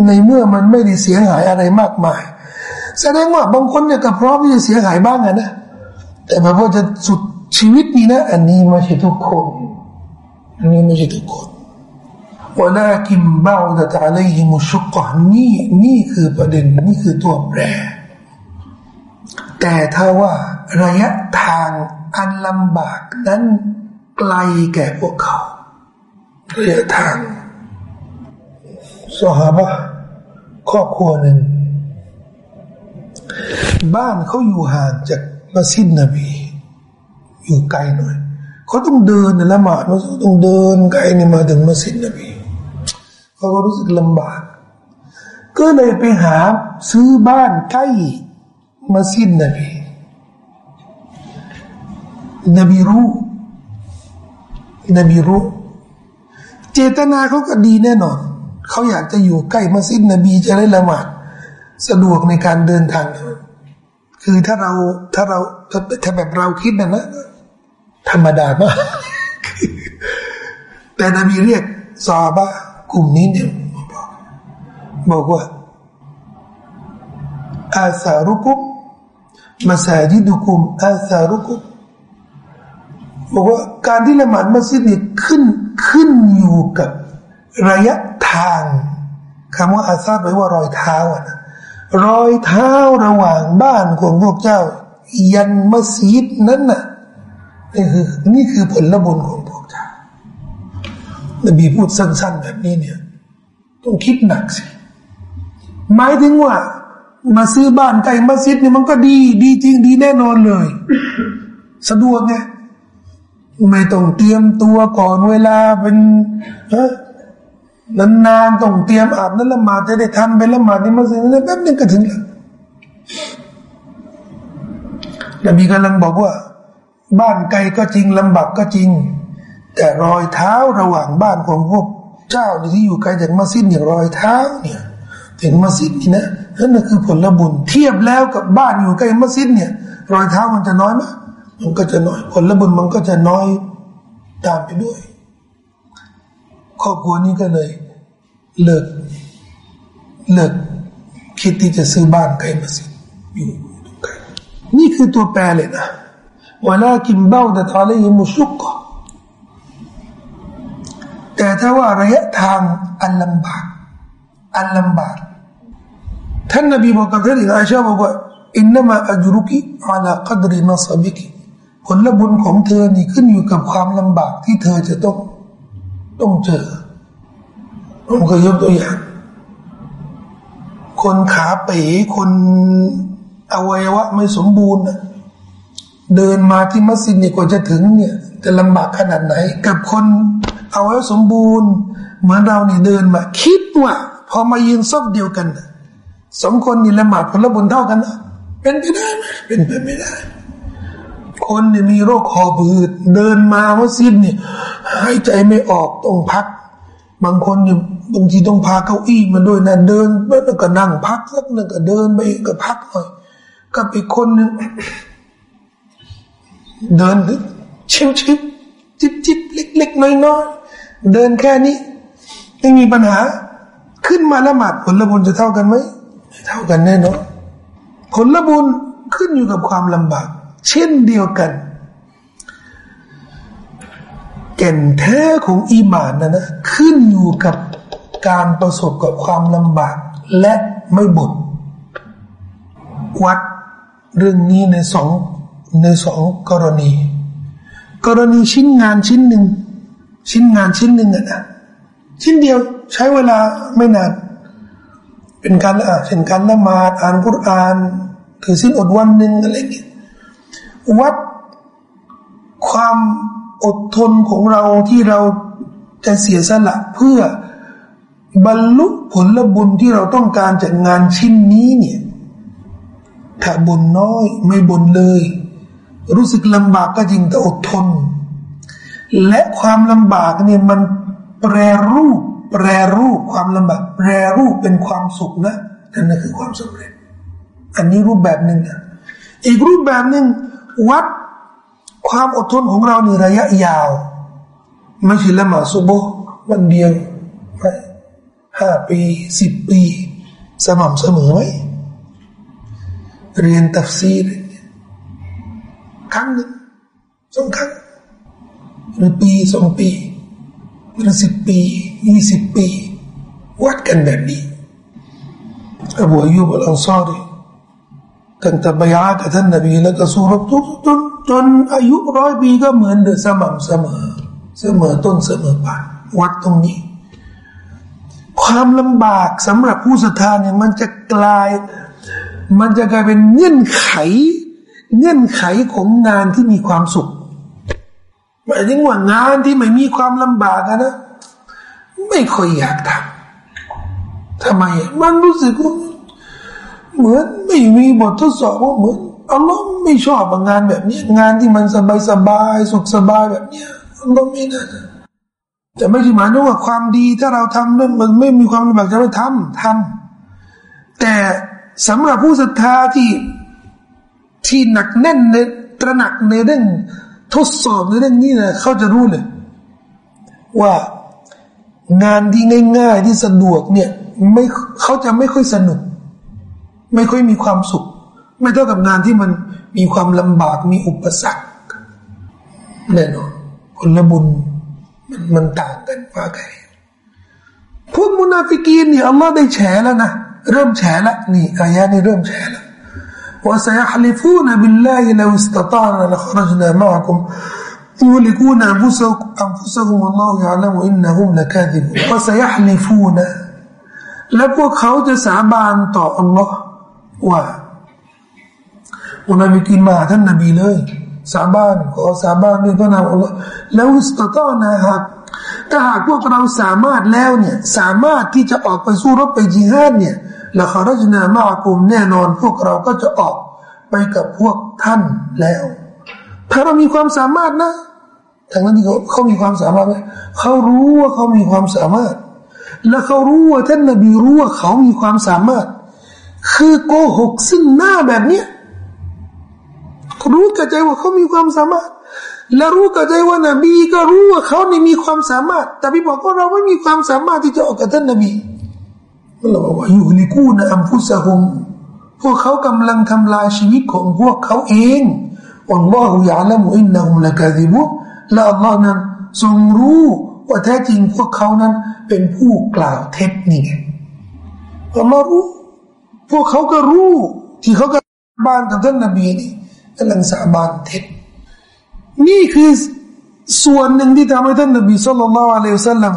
ในเมื่อมันไม่ได้เสียหายอะไรมากมาย แสดงว่าบางคนเนี่ยก็พร้อมที่จะเสียหายบ้างนะแต่พอจะสุดชีวิตนี้นะ อันนี้ไม่ใช่ทุกคนอันนี้ไม่ใช่ทุกคน ว่าลากิมบ้าแต่ตาเลยฮิมุชุกนี่นี่คือประเด็นนี่คือตัวแปร แต่ถ้าว่าระยะทางอันลำบากนั้นไกลแก่พวกเขาระยะทางสหบะครอบครัวหนึ่ง บ้านเขาอยู่ห่างจากมัสยิดนบี อยู่ไกลหน่อย เขาต้องเดินละหมาดเขาต้องเดินไกลนี่มาถึงมัสยิดนบี เขาก็รู้สึกลำบาก ก็เลยไปหาซื้อบ้านใกล้มัสยิดนบีนบีรู้นบีรู้ เจตนาเขาก็ดีแน่นอน เขาอยากจะอยู่ใกล้มัสยิดนบีจะได้ละหมาดสะดวกในการเดินทาง คือถ้าเราถ้าเราถ้าแบบเราคิดนะนะ ธรรมดามาก แต่นบีเรียกซาบะ กลุ่มนี้เนี่ยบอกว่าอาซารุกุมมาซาจิดุกุมอาซารุกุมบอกว่าการที่ละหมาดมัสยิดเนี่ยขึ้นขึ้นอยู่กับระยะทางคำว่าอาซาแปลว่ารอยเท้าอะนะรอยเท้าระหว่างบ้านของพวกเจ้า ยันมัสยิดนั้นน่ะนี่คือนี่คือผลบุญของ นบีพูดสั้น ๆ แบบนี้เนี่ยต้องคิดหนักสิหมายถึงว่า มาซื้อบ้านใกล้มัสยิดเนี่ยมันก็ดี ดีจริงดีแน่นอนเลย สะดวกไงไม่ต้องเตรียมตัวก่อนเวลาเป็นฮะนานๆต้องเตรียมอาบน้ำละหมาดจะได้ทันไปละหมาดนี่มาสิดแป๊บนึงก็ถึงแล้วนบีกำลังบอกว่า บ้านไกลก็จริงลำบากก็จริง แต่รอยเท้าระหว่างบ้านของพวกเจ้าที่อยู่ไกลจากมัสยิดอย่างรอยเท้าเนี่ย ถึงมัสยิดนี่นะนั่นคือผลบุญเทียบแล้วกับบ้านอยู่ใกล้มัสยิดเนี่ย รอยเท้ามันจะน้อยไหมมันก็จะน้อย ผลบุญมันก็จะน้อยตามไปด้วย ครอบครัวนี้ก็เลย เลิกเลิกคิดที่จะซื้อบ้านใกล้มัสยิดอยู่ตรงกลนี่คือตัวแปรเลยนะว่าลากินเบ้าแต่ทอเลยมุชุกก ว่าระยะทางอันลำบากอันลำบากท่านนบีบอกกับท่านอิอาชาบอกว่าอินนามะอัจรุกิอาลากัดรินัสบิกิผลบุญของเธอนี่ขึ้นอยู่กับความลำบากที่เธอจะต้องต้องเจอผมเคยยกตัวอย่าง คนขาเป๋คนอวัยวะไม่สมบูรณ์เดินมาที่มัสยิดนี่กว่าจะถึงเนี่ย จะลำบากขนาดไหน กับคน เอาไว้สมบูรณ์ เหมือนเราเนี่ยเดินมา คิดว่า พอมายืนซบเดียวกันสองคนนี่ละหมาดผลบุญเท่ากันนะเป็นไปได้ไหมเป็นไปไม่ได้ คนเนี่ยมีโรคคอบืดเดินมามัสยิดเนี่ยหายใจไม่ออกต้องพัก บางคนเนี่ยบางทีต้องพาเก้าอี้มาด้วยนะเดินแล้วก็นั่งพักสักนึงก็เดินไปก็พักหน่อยก็ไปคนหนึ่งเดินชิวชิวจิบจิบเล็กๆน้อยๆ เดินแค่นี้ไม่มีปัญหา ขึ้นมาละหมาดผลบุญจะเท่ากันไหมเท่ากันแน่นอนผลบุญขึ้นอยู่กับความลำบาก เช่นเดียวกันแก่นแท้ของอีมานนะนะขึ้นอยู่กับการประสบกับความลำบาก และไม่บ่นวัดเรื่องนี้ในสองในสองกรณี กรณีชิ้นงานชิ้นหนึ่ง ชิ้นงานชิ้นหนึ่งนะชิ้นเดียวใช้เวลาไม่นาน เป็นการอ่านเช่นการละหมาดอ่านกุรอานถือสิ้นอดวันหนึ่งอะไรเงี้ยวัดความอดทนของเราที่เราจะเสียสละเพื่อบรรลุผลบุญที่เราต้องการจากงานชิ้นนี้เนี่ยถ้าบุญน้อยไม่บุญเลย รู้สึกลำบากก็จริงแต่อดทน และความลำบากเนี่ยมันแปรรูป แปรรูปความลำบากแปรรูปเป็นความสุขนะนั่นคือความสำเร็จ อันนี้รูปแบบหนึ่งนะอีกรูปแบบหนึ่งวัดความอดทนของเราในระยะยาวไม่ใช่ละหมาดซุบฮ์วันเดียวไม่ห้าปีสิบปี สม่ำเสมอไหมเรียนตัฟซีรครั้งหนึ่งสองครั้ง หรือปีสองปีหรือสิบปียี่สิบปี วัดกันแบบนี้อบูอายุบอัลอันซารีตั้งแต่บยากับท่านนบีแล้วก็สู้รบทุกจนจนอายุร้อยปีก็เหมือนเดิมสม่ำเสมอ เสมอต้นเสมอปลายวัดตรงนี้ ความลำบากสำหรับผู้ศรัทธาเนี่ยมันจะกลาย มันจะกลายเป็นเงื่อนไข เงื่อนไขของงานที่มีความสุข หมายถึงว่างานที่ไม่มีความลำบากนะ ไม่ค่อยอยากทำทำไม มันรู้สึกว่าเหมือนไม่มีบททดสอบว่าเหมือนอัลลอฮ์ไม่ชอบงานแบบนี้ งานที่มันสบายสบายสุขสบายแบบเนี้ยอัลลอฮ์ไม่น่าจะไม่ใช่หมายถึงว่าความดีถ้าเราทำนั้นมันไม่มีความลำบากจะไม่ทำทำแต่สำหรับผู้ศรัทธาที่ที่หนักแน่นในตระหนักในเรื่อง ทดสอบในเรื่องนี้นะเขาจะรู้เลยว่างานที่ง่ายๆที่สะดวกเนี่ยไม่เขาจะไม่ค่อยสนุก ไม่ค่อยมีความสุข ไม่เท่ากับงานที่มันมีความลำบากมีอุปสรรคแน่นอนผลบุญมันมันต่างกันฟ้าไกลพวกมุนาฟิกีนเนี่ยอัลลอฮ์ได้แฉแล้วนะเริ่มแฉแล้วนี่อายะนี้เริ่มแฉแล้ว وسيحلفون بالله لو استطعنا لخرجنا معكم يهلكون أنفسهم أنفسهم والله يعلم إنهم لكاذبون وسيحلفون และพวกเขาจะสาบานต่ออัลลอฮ์ว่าอุนบีกินมาท่านนบีเลยสาบานขอสาบานด้วยพระนามอัลลอฮ์แล้วสตตอนะหากถ้าหากพวกเราสามารถแล้วเนี่ยสามารถที่จะออกไปสู้รบไปจิฮาดเนี่ย ละครจนามากุมแน่นอนพวกเราก็จะออกไปกับพวกท่านแล้ว ถ้าเรามีความสามารถนะทางนั้นที่เขาเขามีความสามารถไหมเขารู้ว่าเขามีความสามารถ และเขารู้ว่าท่านนบีรู้ว่าเขามีความสามารถ คือโกหกซึ่งหน้าแบบเนี้ยรู้กระใจว่าเขามีความสามารถ และรู้กระใจว่านบีก็รู้ว่าเขานี่มีความสามารถ แต่พี่บอกว่าเราไม่มีความสามารถที่จะออกกับท่านนบี เราบอกว่าอยู่ลิกูนะอัมฟุสะฮุมพวกเขากำลังทำลายชีวิตของพวกเขาเองอัลลอฮฺยาละมุอินนะฮุมละกาซิบุและอัลลอฮ์นั้นทรงรู้ว่าแท้จริงพวกเขานั้นเป็นผู้กล่าวเท็จนี่ไงอัลลอฮ์รู้พวกเขาก็รู้ ที่เขาสาบานกับท่านนบีนี่กำลังสาบานเท็จนี่คือส่วนหนึ่งที่ทำให้ท่านนบีصلى الله عليه وسلم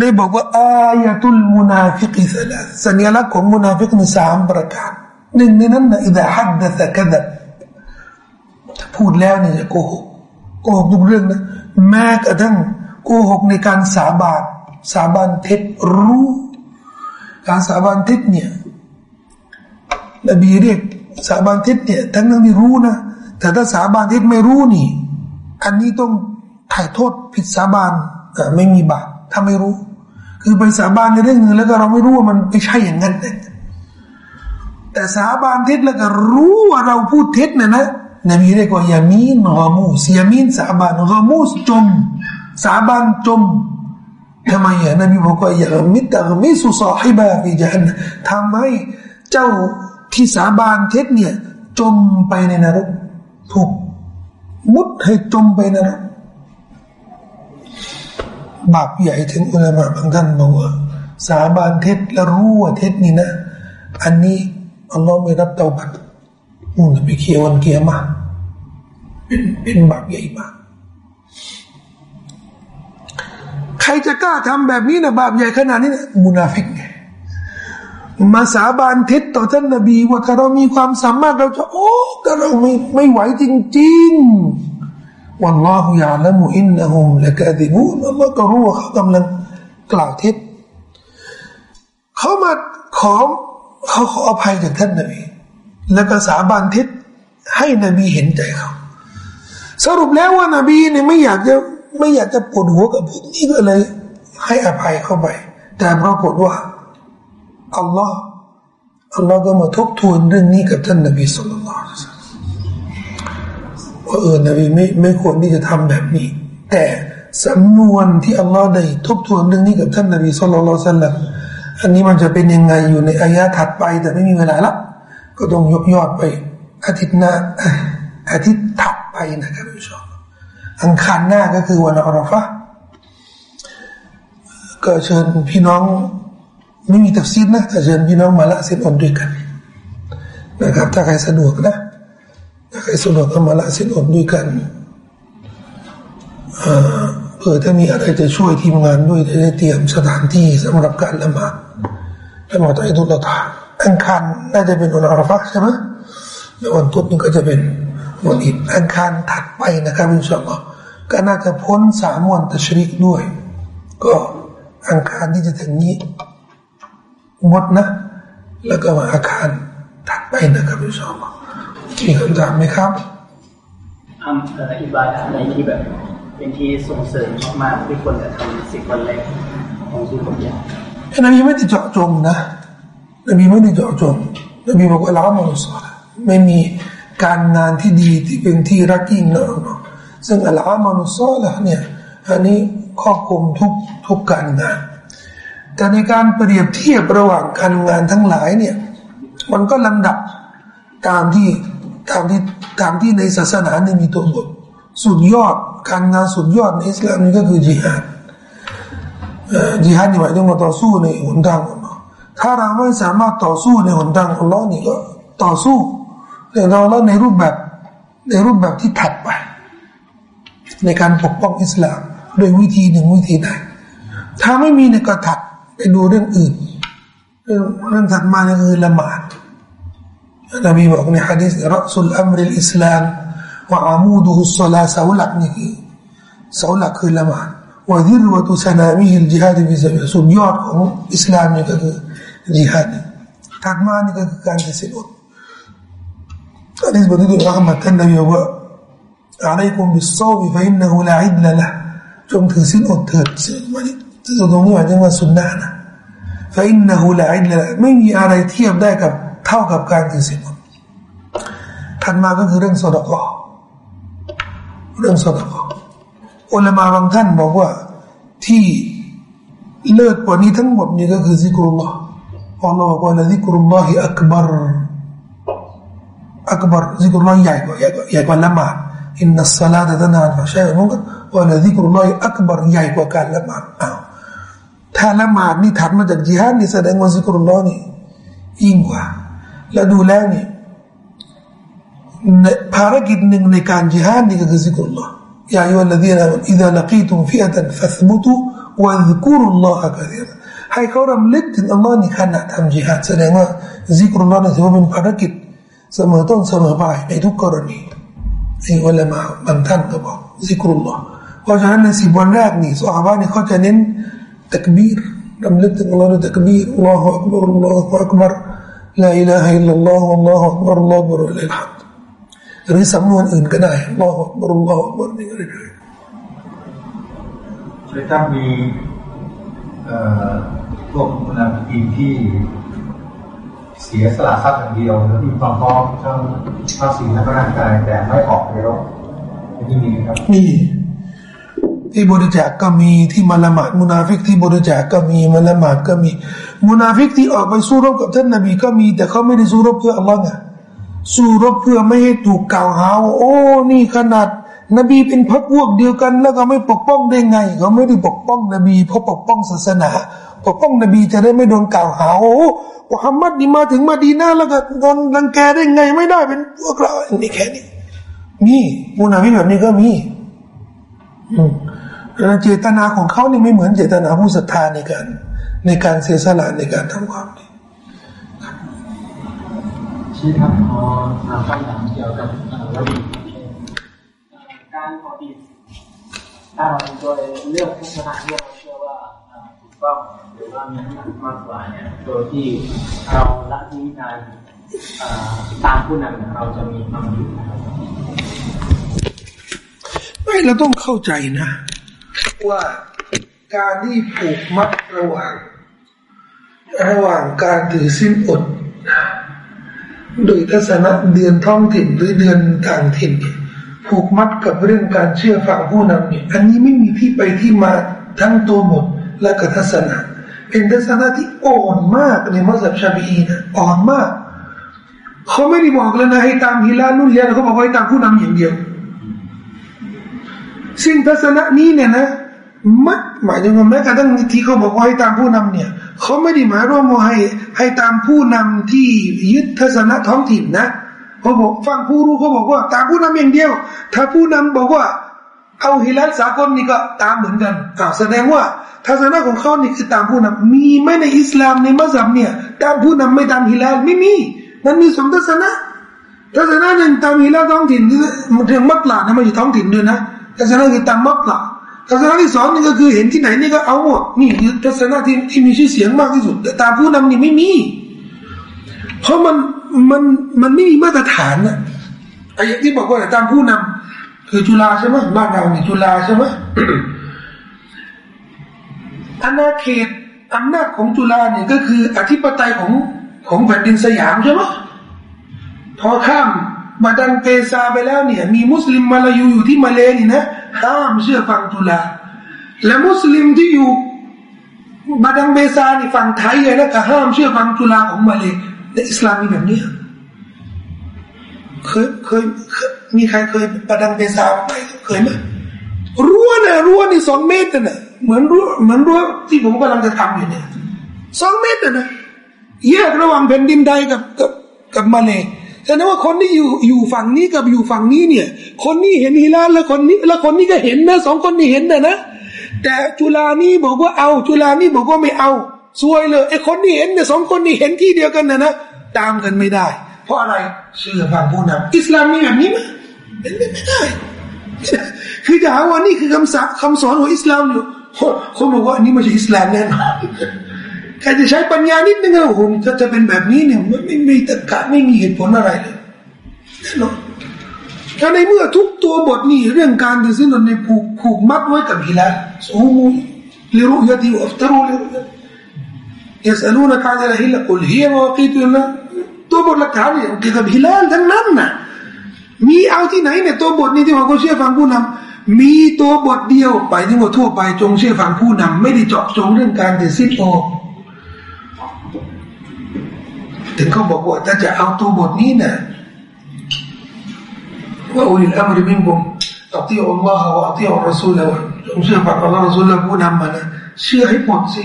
ได้บอกว่าآية المنافق ثلاث สัญลักษณ์ของมุนาฟิกมีสามประการหนึ่งในนั้นนะإذا حدث كذب พูดแล้วเนี่ยโกหกโกหกทุกเรื่องนะแม้กระทั่งโกหกในการสาบานสาบานเท็จรู้ การสาบานเท็จเนี่ยนบีเรียกสาบานเท็จเนี่ยทั้งนั้นที่รู้นะแต่ถ้าสาบานเท็จไม่รู้นี่ อันนี้ต้องถ่ายโทษผิดสาบานไม่มีบาป ถ้าไม่รู้ คือไปสาบานในเรื่องนึงแล้วก็เราไม่รู้ว่ามันไม่ใช่อย่างนั้น แต่สาบานเท็จแล้วก็รู้ว่าเราพูดเท็จนะนะนบีเรียกว่ายามีนกามูสยามีนสาบานกามูสจม สาบานจมทำไมอะนบีบอกว่าอย่ามิตรมิสุสาฮิบะฟิจันทำให้เจ้าที่สาบานเท็จเนี่ย จมไปในนรกถูกมุดให้จมไปนรก บาปใหญ่ถึงอุลามะบางท่านบอกว่าสาบานเท็จแล้วรู้ว่าเท็จนี่นะ อันนี้อัลลอฮ์ไม่รับเตาบัตนู่นไปเคียวันเกียมาเป็นเป็นบาปใหญ่มากใครจะกล้าทำแบบนี้นะบาปใหญ่ขนาดนี้นะมุนาฟิกไงมาสาบานเท็จต่อท่านนบีว่าถ้าเรามีความสามารถเราจะโอ้ก็เราไม่ไม่ไหวจริง ๆ วันลอฮุยาละมุอินนะฮุมละกาดิบูนอัลลอฮ์ก็รู้ว่าเขากำลังกล่าวเท็จเขามาขอเขาขออภัยจากท่านนบีแล้วก็สาบานทิศให้นบีเห็นใจเขา สรุปแล้วว่านบีเนี่ยไม่อยากจะไม่อยากจะปวดหัวกับพวกนี้ก็เลย ให้อภัยเข้าไป แต่ปรากฏว่าอัลลอฮ์อัลลอฮ์ก็มาทบทวนเรื่องนี้กับท่านนบีสุลต่าน ว่าเออนบีไม่ไม่ควรที่จะทำแบบนี้ แต่สำนวนที่อัลลอฮ์ได้ทบทวนเรื่องนี้กับท่านนบีสุลต่านสัลลัมอันนี้มันจะเป็นยังไงอยู่ในอายะถัดไป แต่ไม่มีเวลาละก็ต้องยกยอดไป อาทิตย์หน้าอาทิตย์ถัดไปนะครับอินชาอัลลอฮ์อังคารหน้าก็คือวันอัลฟะก็เชิญพี่น้องไม่มีตัฟซีดนะแต่เชิญพี่น้องมาละสินอดด้วยกันนะครับถ้าใครสะดวกนะ ถ้าใครสะดวกก็มาละสินอดด้วยกันเผื่อถ้ามีอะไรจะช่วยทีมงานด้วยจะได้เตรียมสถานที่สำหรับการละหมาดละหมาดอิดุลตาอังคารน่าจะเป็นวันอาราฟะใช่ไหมแล้ววันพุธนี่ก็จะเป็นวันอิดอังคารถัดไปนะครับอินชาอัลลอฮ์ก็น่าจะพ้นสามวันตะชริกด้วย ก็อังคารที่จะถึงนี้หมดนะ แล้วก็มาอาคารถัดไปนะครับอินชาอัลลอฮ์ มีคำถามไหมครับทำอิบาดะอะไรที่แบบ เป็นที่ส่งเสริมมากๆที่ควรจะทำสิบวันแรกของสุขภาพนบีไม่ได้เจาะจงนะนบีไม่ได้เจาะจงนบีบอกว่าละมานุสาไม่มีการงานที่ดีที่เป็นที่รักยิ่งนะซึ่งอัลอามานุสอละเนี่ยอันนี้ครอบคลุมทุกทุกการงานแต่ในการเปรียบเทียบระหว่างการงานทั้งหลายเนี่ย มันก็ลำดับตามที่ ตามที่ตามที่ในศาสนาเนี่ยมีตัวบทสุดยอดการงานสุดยอดในอิสลามนี่ก็คือจิฮาดจิฮาดนี่หมายถึงว่าต่อสู้ในหนทางของเราถ้าเราไม่สามารถต่อสู้ในหนทางของเรานี่ก็ต่อสู้แต่เราแล้วในรูปแบบในรูปแบบที่ถัดไป ในการปกป้องอิสลามโดยวิธีหนึ่งวิธีใดถ้าไม่มีในก็ถัดไปดูเรื่องอื่น เรื่องถัดมาคือละหมาด นบีบอกในฮะดีษรัสุลอัมริลอิสลามว่าอามูดุฮุสลาเสาหลักนี่คือเสาหลักคือละหมาดว่าดิรวตุสนามีฮิลจิฮาดวิซาบิสุดยอดของอิสลามนี่ก็คือจิฮาดถัดมานี่ก็คือการเสียอดอันนี้บทที่อัลลอฮ์ท่านนบีว่า عليكم بالصوم فإنه لا عدل له จงถือสินอดเถิดวันนี้ตรงนี้หมายถึงว่าสุนนะนะ فإنه لا عدل له ไม่มีอะไรเทียบได้กับ เท่ากับการถือสินอดถัดมาก็คือเรื่องสดกอเรื่องสดกออุลามาบางท่านบอกว่าที่เลิศกว่านี้ทั้งหมดนี่ก็คือซิกรุลลอฮ์อัลลอฮ์บอกว่าซิกรุลลอฮิอักบารอักบารซิกรุลลอฮ์ใหญ่กว่าใหญ่กว่าใหญ่กว่าละหมาดإن الصلاة تنهى ใช่ไหมก็ ولذكر الله أكبر ใหญ่กว่าการละหมาดอ้าวถ้าละหมาดนี่ถัดมาจากจิฮาดนี่แสดงว่า ذكر الله นี่ยิ่งกว่า แล้วดูแล้วนี่ภารกิจหนึ่งในการจิฮาดนี่ก็คือذكر الله يا أيها الذين إذا لقيتم فئة فاثبتوا واذكروا الله كثيرا ให้เขารำลึกถึงอัลลอฮ์ในขณะทำจิฮาดแสดงว่า ذكر الله นี่ถือว่าเป็นภารกิจเสมอต้นเสมอปลายในทุกกรณีที่อุลามะบางท่านก็บอกซิกรุลลอฮ์เพราะฉะนั้นในสิบวันแรกนี่สหายนี่เขาจะเน้นตักบีรรำลึกถึงอัลลอฮ์ในตักบีรอัลลอฮฺอักบารอั ลาอิลาฮิลลัลลอฮ์อัลลอฮฺอักบารุอัลลอฮฺบรุลัยฮัมหรือสำนวนอื่นก็ได้อัลลอฮฺอักบารุอัลลอฮฺอักบาร์นี่ก็ได้ใช่ครับมีพวกมุนาฟิกที่เสียสละทรัพย์อย่างเดียวแล้วมีความพร้อมทั้งทรัพย์สินและร่างกายแต่ไม่ออกเร็วที่มีครับมี ที่บริจาคก็มีที่มาละหมาดมุนาฟิกที่บริจาคก็มีมาละหมาดก็มี มุนาฟิกที่ออกไปสู้รบกับท่านนบีก็มี แต่เขาไม่ได้สู้รบเพื่ออัลลอฮ์ไงสู้รบเพื่อไม่ให้ถูกกล่าวหาว่าโอ้นี่ขนาด นบีเป็นพรรคพวกเดียวกัน แล้วก็ไม่ปกป้องได้ไงเขาไม่ได้ปกป้องนบีเพราะปกป้องศาสนา ปกป้องนบีจะได้ไม่โดนกล่าวหาโอ้มุฮัมมัดนี่มาถึงมาดีนาแล้วก็โดนรังแกได้ไงไม่ได้เป็นพวกเราอันนี้แค่นี้มีมุนาฟิกแบบนี้ก็มี อืม เจตนาของเขานี่ไม่เหมือนเจตนาผู้ศรัทธาในการในการเสียสละในการทำความดีชี้ครับพอถามคำถามเกี่ยวกับระบียบการขอดีถ้าเราโดยเลือกพุทธศนาที่เราเชื่อว่าถูกต้องหรือว่ามีน้ำหนักมากกว่าเนี่ยโดยที่เราละทิ้งการตามผู้นำเราจะมีความดีไม่เราต้องเข้าใจนะ ว่าการที่ผูกมัดระหว่าง ระหว่างการถือสิ้นอด โดยทัศนะเดือนท้องถิ่นหรือเดือนต่างถิ่น ผูกมัดกับเรื่องการเชื่อฟังผู้นำเนี่ยอันนี้ไม่มีที่ไปที่มาทั้งตัวหมดและกับทัศนะเป็นทัศนะที่อ่อนมากในมัสยิดชาบีนะอ่อนมากเขาไม่ได้บอกเลยนะให้ตามฮิลาลุนเลียเขาบอกให้ตามผู้นำอย่างเดียว สิ่งทัศนะนี้เนี่ยนะมัดหมายถึงว่าแม้กระทั่งที่เขาบอกว่าให้ตามผู้นำเนี่ยเขาไม่ได้หมายรวมว่าให้ให้ตามผู้นำที่ยึดทัศนะท้องถิ่นนะเขาบอกฟังผู้รู้เขาบอกว่าตามผู้นำอย่างเดียว ถ้าผู้นำบอกว่าเอาฮิลัลสากลนี่ก็ตามเหมือนกันอ่าแสดงว่าทัศนะของเขานี่คือตามผู้นำมีไหมในอิสลามในมัสยิดเนี่ยตามผู้นำไม่ตามฮิลัลไม่มีมันมีสองทัศนะทัศนะหนึ่งตามฮิลัลท้องถิ่นมันถึงมักลานะไม่ใช่ท้องถิ่นด้วยนะ ทัศนะคือตามมักลาทัศนะที่สองนี่ก็คือเห็นที่ไหนนี่ก็เอาหมดนี่คือทัศนะที่ที่มีชื่อเสียงมากที่สุด แต่ตามผู้นำนี่ไม่มี เพราะมันมันมันไม่มีมาตรฐานนะไอ้ที่บอกว่าตามผู้นำคือจุฬาใช่ไหมบ้านเรานี่จุฬาใช่ไหมอาณาเขตอำนาจของจุฬาเนี่ยก็คืออธิปไตยของของแผ่นดินสยามใช่ไหมพอข้าม มาดันเปซาไปแล้วเนี่ย มีมุสลิมมาลายูอยู่ที่มาเลนี่นะห้ามเชื่อฟังจุฬาและมุสลิมที่อยู่บาดังเบซานี่ฝั่งไทยเลยนะก็ห้ามเชื่อฟังจุฬาของมาเลในอิสลามมีแบบนี้เคยเคยมีใครเคยบาดังเบซาไปเคยไหมรั้วนะรั้วนี่สองเมตรนะเหมือนรั้วเหมือนรั้วที่ผมกำลังจะทำอยู่เนี่ยสองเมตรนะแยกระหว่างแผ่นดินใดกับกับกับมาเล แสดงว่าคนที่อยู่อยู่ฝั่งนี้กับอยู่ฝั่งนี้เนี่ย คนนี้เห็นฮิลาลแล้วคนนี้ แล้วคนนี้ก็เห็นนะสองคนนี้เห็นนะนะแต่จุฬานี่บอกว่าเอา จุฬานี่บอกว่าไม่เอาซวยเลยไอ้คนนี้เห็นเนี่ยสองคนนี้เห็นที่เดียวกันนะนะตามกันไม่ได้ เพราะอะไรเชื่อฟังผู้นำอิสลามมีแบบนี้ไหมเป็นไม่ได้คือจะหาว่านี่คือคำสคำสอนของอิสลามอยู่คนบอกว่านนี้ไม่ใช่อิสลามแน่นอน ใครจะใช้ปัญญานิดนึงโอ้โหถ้าจะเป็นแบบนี้เนี่ยไม่ไม่มีตะกะไม่มีเหตุผลอะไรเลยแน่นอนถ้าในเมื่อทุกตัวบทนี่เรื่องการตัดสินในผูกผูกมัดไว้กับฮิลาสูมูลิรุยติอัฟตรูลิรุยติยสอลูนกาจะฮิลากุลฮีมวกีตุนะตัวบทหลักฐานเนี่ยเกี่ยวกับฮิลาทั้งนั้นน่ะมีเอาที่ไหนเนี่ยตัวบทนี้ที่ว่าเขาเชื่อฟังผู้นำมีตัวบทเดียวไปที่ว่าทั่วไปจงเชื่อฟังผู้นำไม่ได้เจาะจงเรื่องการตัดสินออ กถึงเขาบอกว่าถ้าจะเอาตัวบทนี้นะว่าอุลิลอัมริมินกุมอัติอัลลอฮ์วะอัติอัลรอซูลแล้วจงเชื่อฟังอัลลอฮ์รอซูลแล้วผู้นำมานะเชื่อให้หมดสิ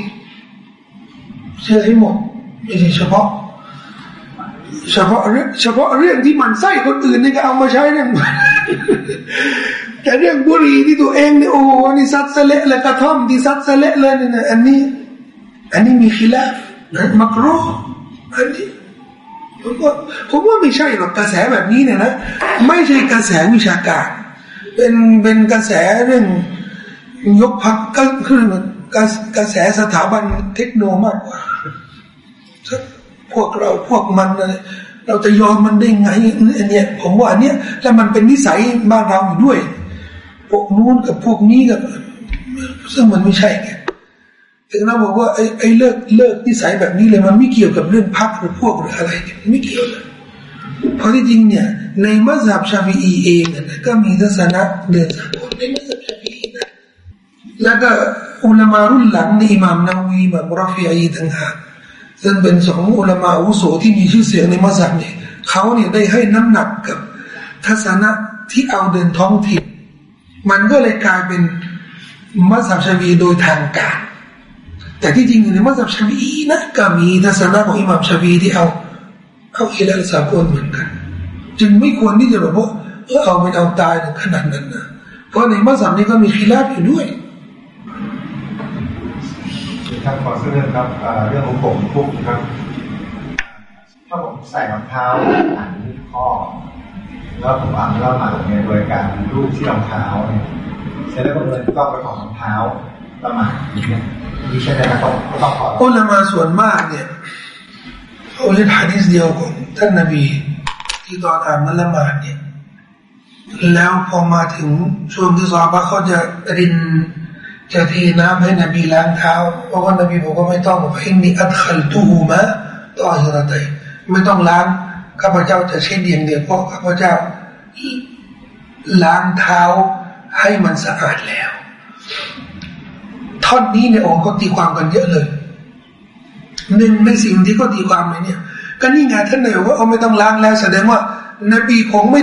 เชื่อให้หมดไม่ใช่เฉพาะ เฉพาะเรื่องเฉพาะเรื่องที่มันไส้คนอื่นนี่ก็เอามาใช้เรื่องแต่เรื่องบุหรี่ที่ตัวเองเนี่ยโอ้นี่ซัดเสละและกระท่อมที่ซัดเสละเลยเนี่ยอันนี้ อันนี้มีขีลาฟนะมักรูอันนี้ ผมว่าผมว่าไม่ใช่หรอกกระแสแบบนี้เนี่ยนะไม่ใช่กระแสวิชาการ เป็นเป็นกระแสเรื่องยกพักก็คือกระแสสถาบันเทคโนมากกว่าพวกเราพวกมันเราจะยอมมันได้ไงอันเนี้ยผมว่าอันเนี้ยแล้วมันเป็นนิสัยบ้านเราอยู่ด้วย พวกนู้นกับพวกนี้กับ ซึ่งมันไม่ใช่ไง ถึงเราบอกว่าไอ้ไอ้เลิกเลิกนิสัยแบบนี้เลยมันไม่เกี่ยวกับเรื่องพักหรือพวกหรืออะไรเนี่ยไม่เกี่ยวเลยเพราะที่จริงเนี่ยในมัสยิดชาฟีอีเองนะก็มีทัศนะเดินสากลในมัสยิดชาฟีอีนะแล้วก็อุลามารุ่นหลังในอิหม่ามนาวีมามรฟิอีต่างหากซึ่งเป็นสองอุลามาอุโสที่มีชื่อเสียงในมัสยิดเนี่ยเขาเนี่ยได้ให้น้ำหนักกับทัศนะที่เอาเดินท้องถิ่นมันก็เลยกลายเป็นมัสยิดชาฟีโดยทางการ แต่ที่จริงในมัสยิดชาฟีนะก็มีทัศนะของอิหม่ามชาฟีที่เอาเอาอิลาสากลเหมือนกัน จึงไม่ควรที่จะแบบว่าเออเอาเป็นเอาตายถึงขนาดนั้นนะเพราะในมัสยิดนี้ก็มีขีลาบอยู่ด้วยครับขอเสนอครับเรื่องของผมคุกครับ ถ้าผมใส่รองเท้าหันข้อแล้วผมอ่านแล้วหมาเนี่ยโดยการรูปที่รองเท้าเนี่ยเสร็จแล้วก็เลยต้องไปของรองเท้า ละมาดอย่างเงี้ยมีใช่ไหมครับต้องต้องขออุลามาส่วนมากเนี่ยเขาเล่นฮะดีษเดียวของท่านนบี ที่ตอนอ่านมัละมาเนี่ยแล้วพอมาถึงช่วงที่สอบะเขาจะรินจะเทน้ำให้นบีล้างเท้า เพราะว่านบีบอกว่าไม่ต้องเพราะอินนีอัดขัลตูฮูมะต่อฮิรตัยไม่ต้องล้างข้าพเจ้าจะเช็ดเดียงเดียวเพราะข้าพเจ้าล้างเท้าให้มันสะอาดแล้ว ท่อนนี้เนี่ยโอ้ก็ตีความกันเยอะเลยหนึ่งในสิ่งที่ก็ตีความเลยเนี่ย ก็นี่ไงท่านนายบอกว่าเอาไม่ต้องล้างแล้ว แสดงว่านบีคงไม่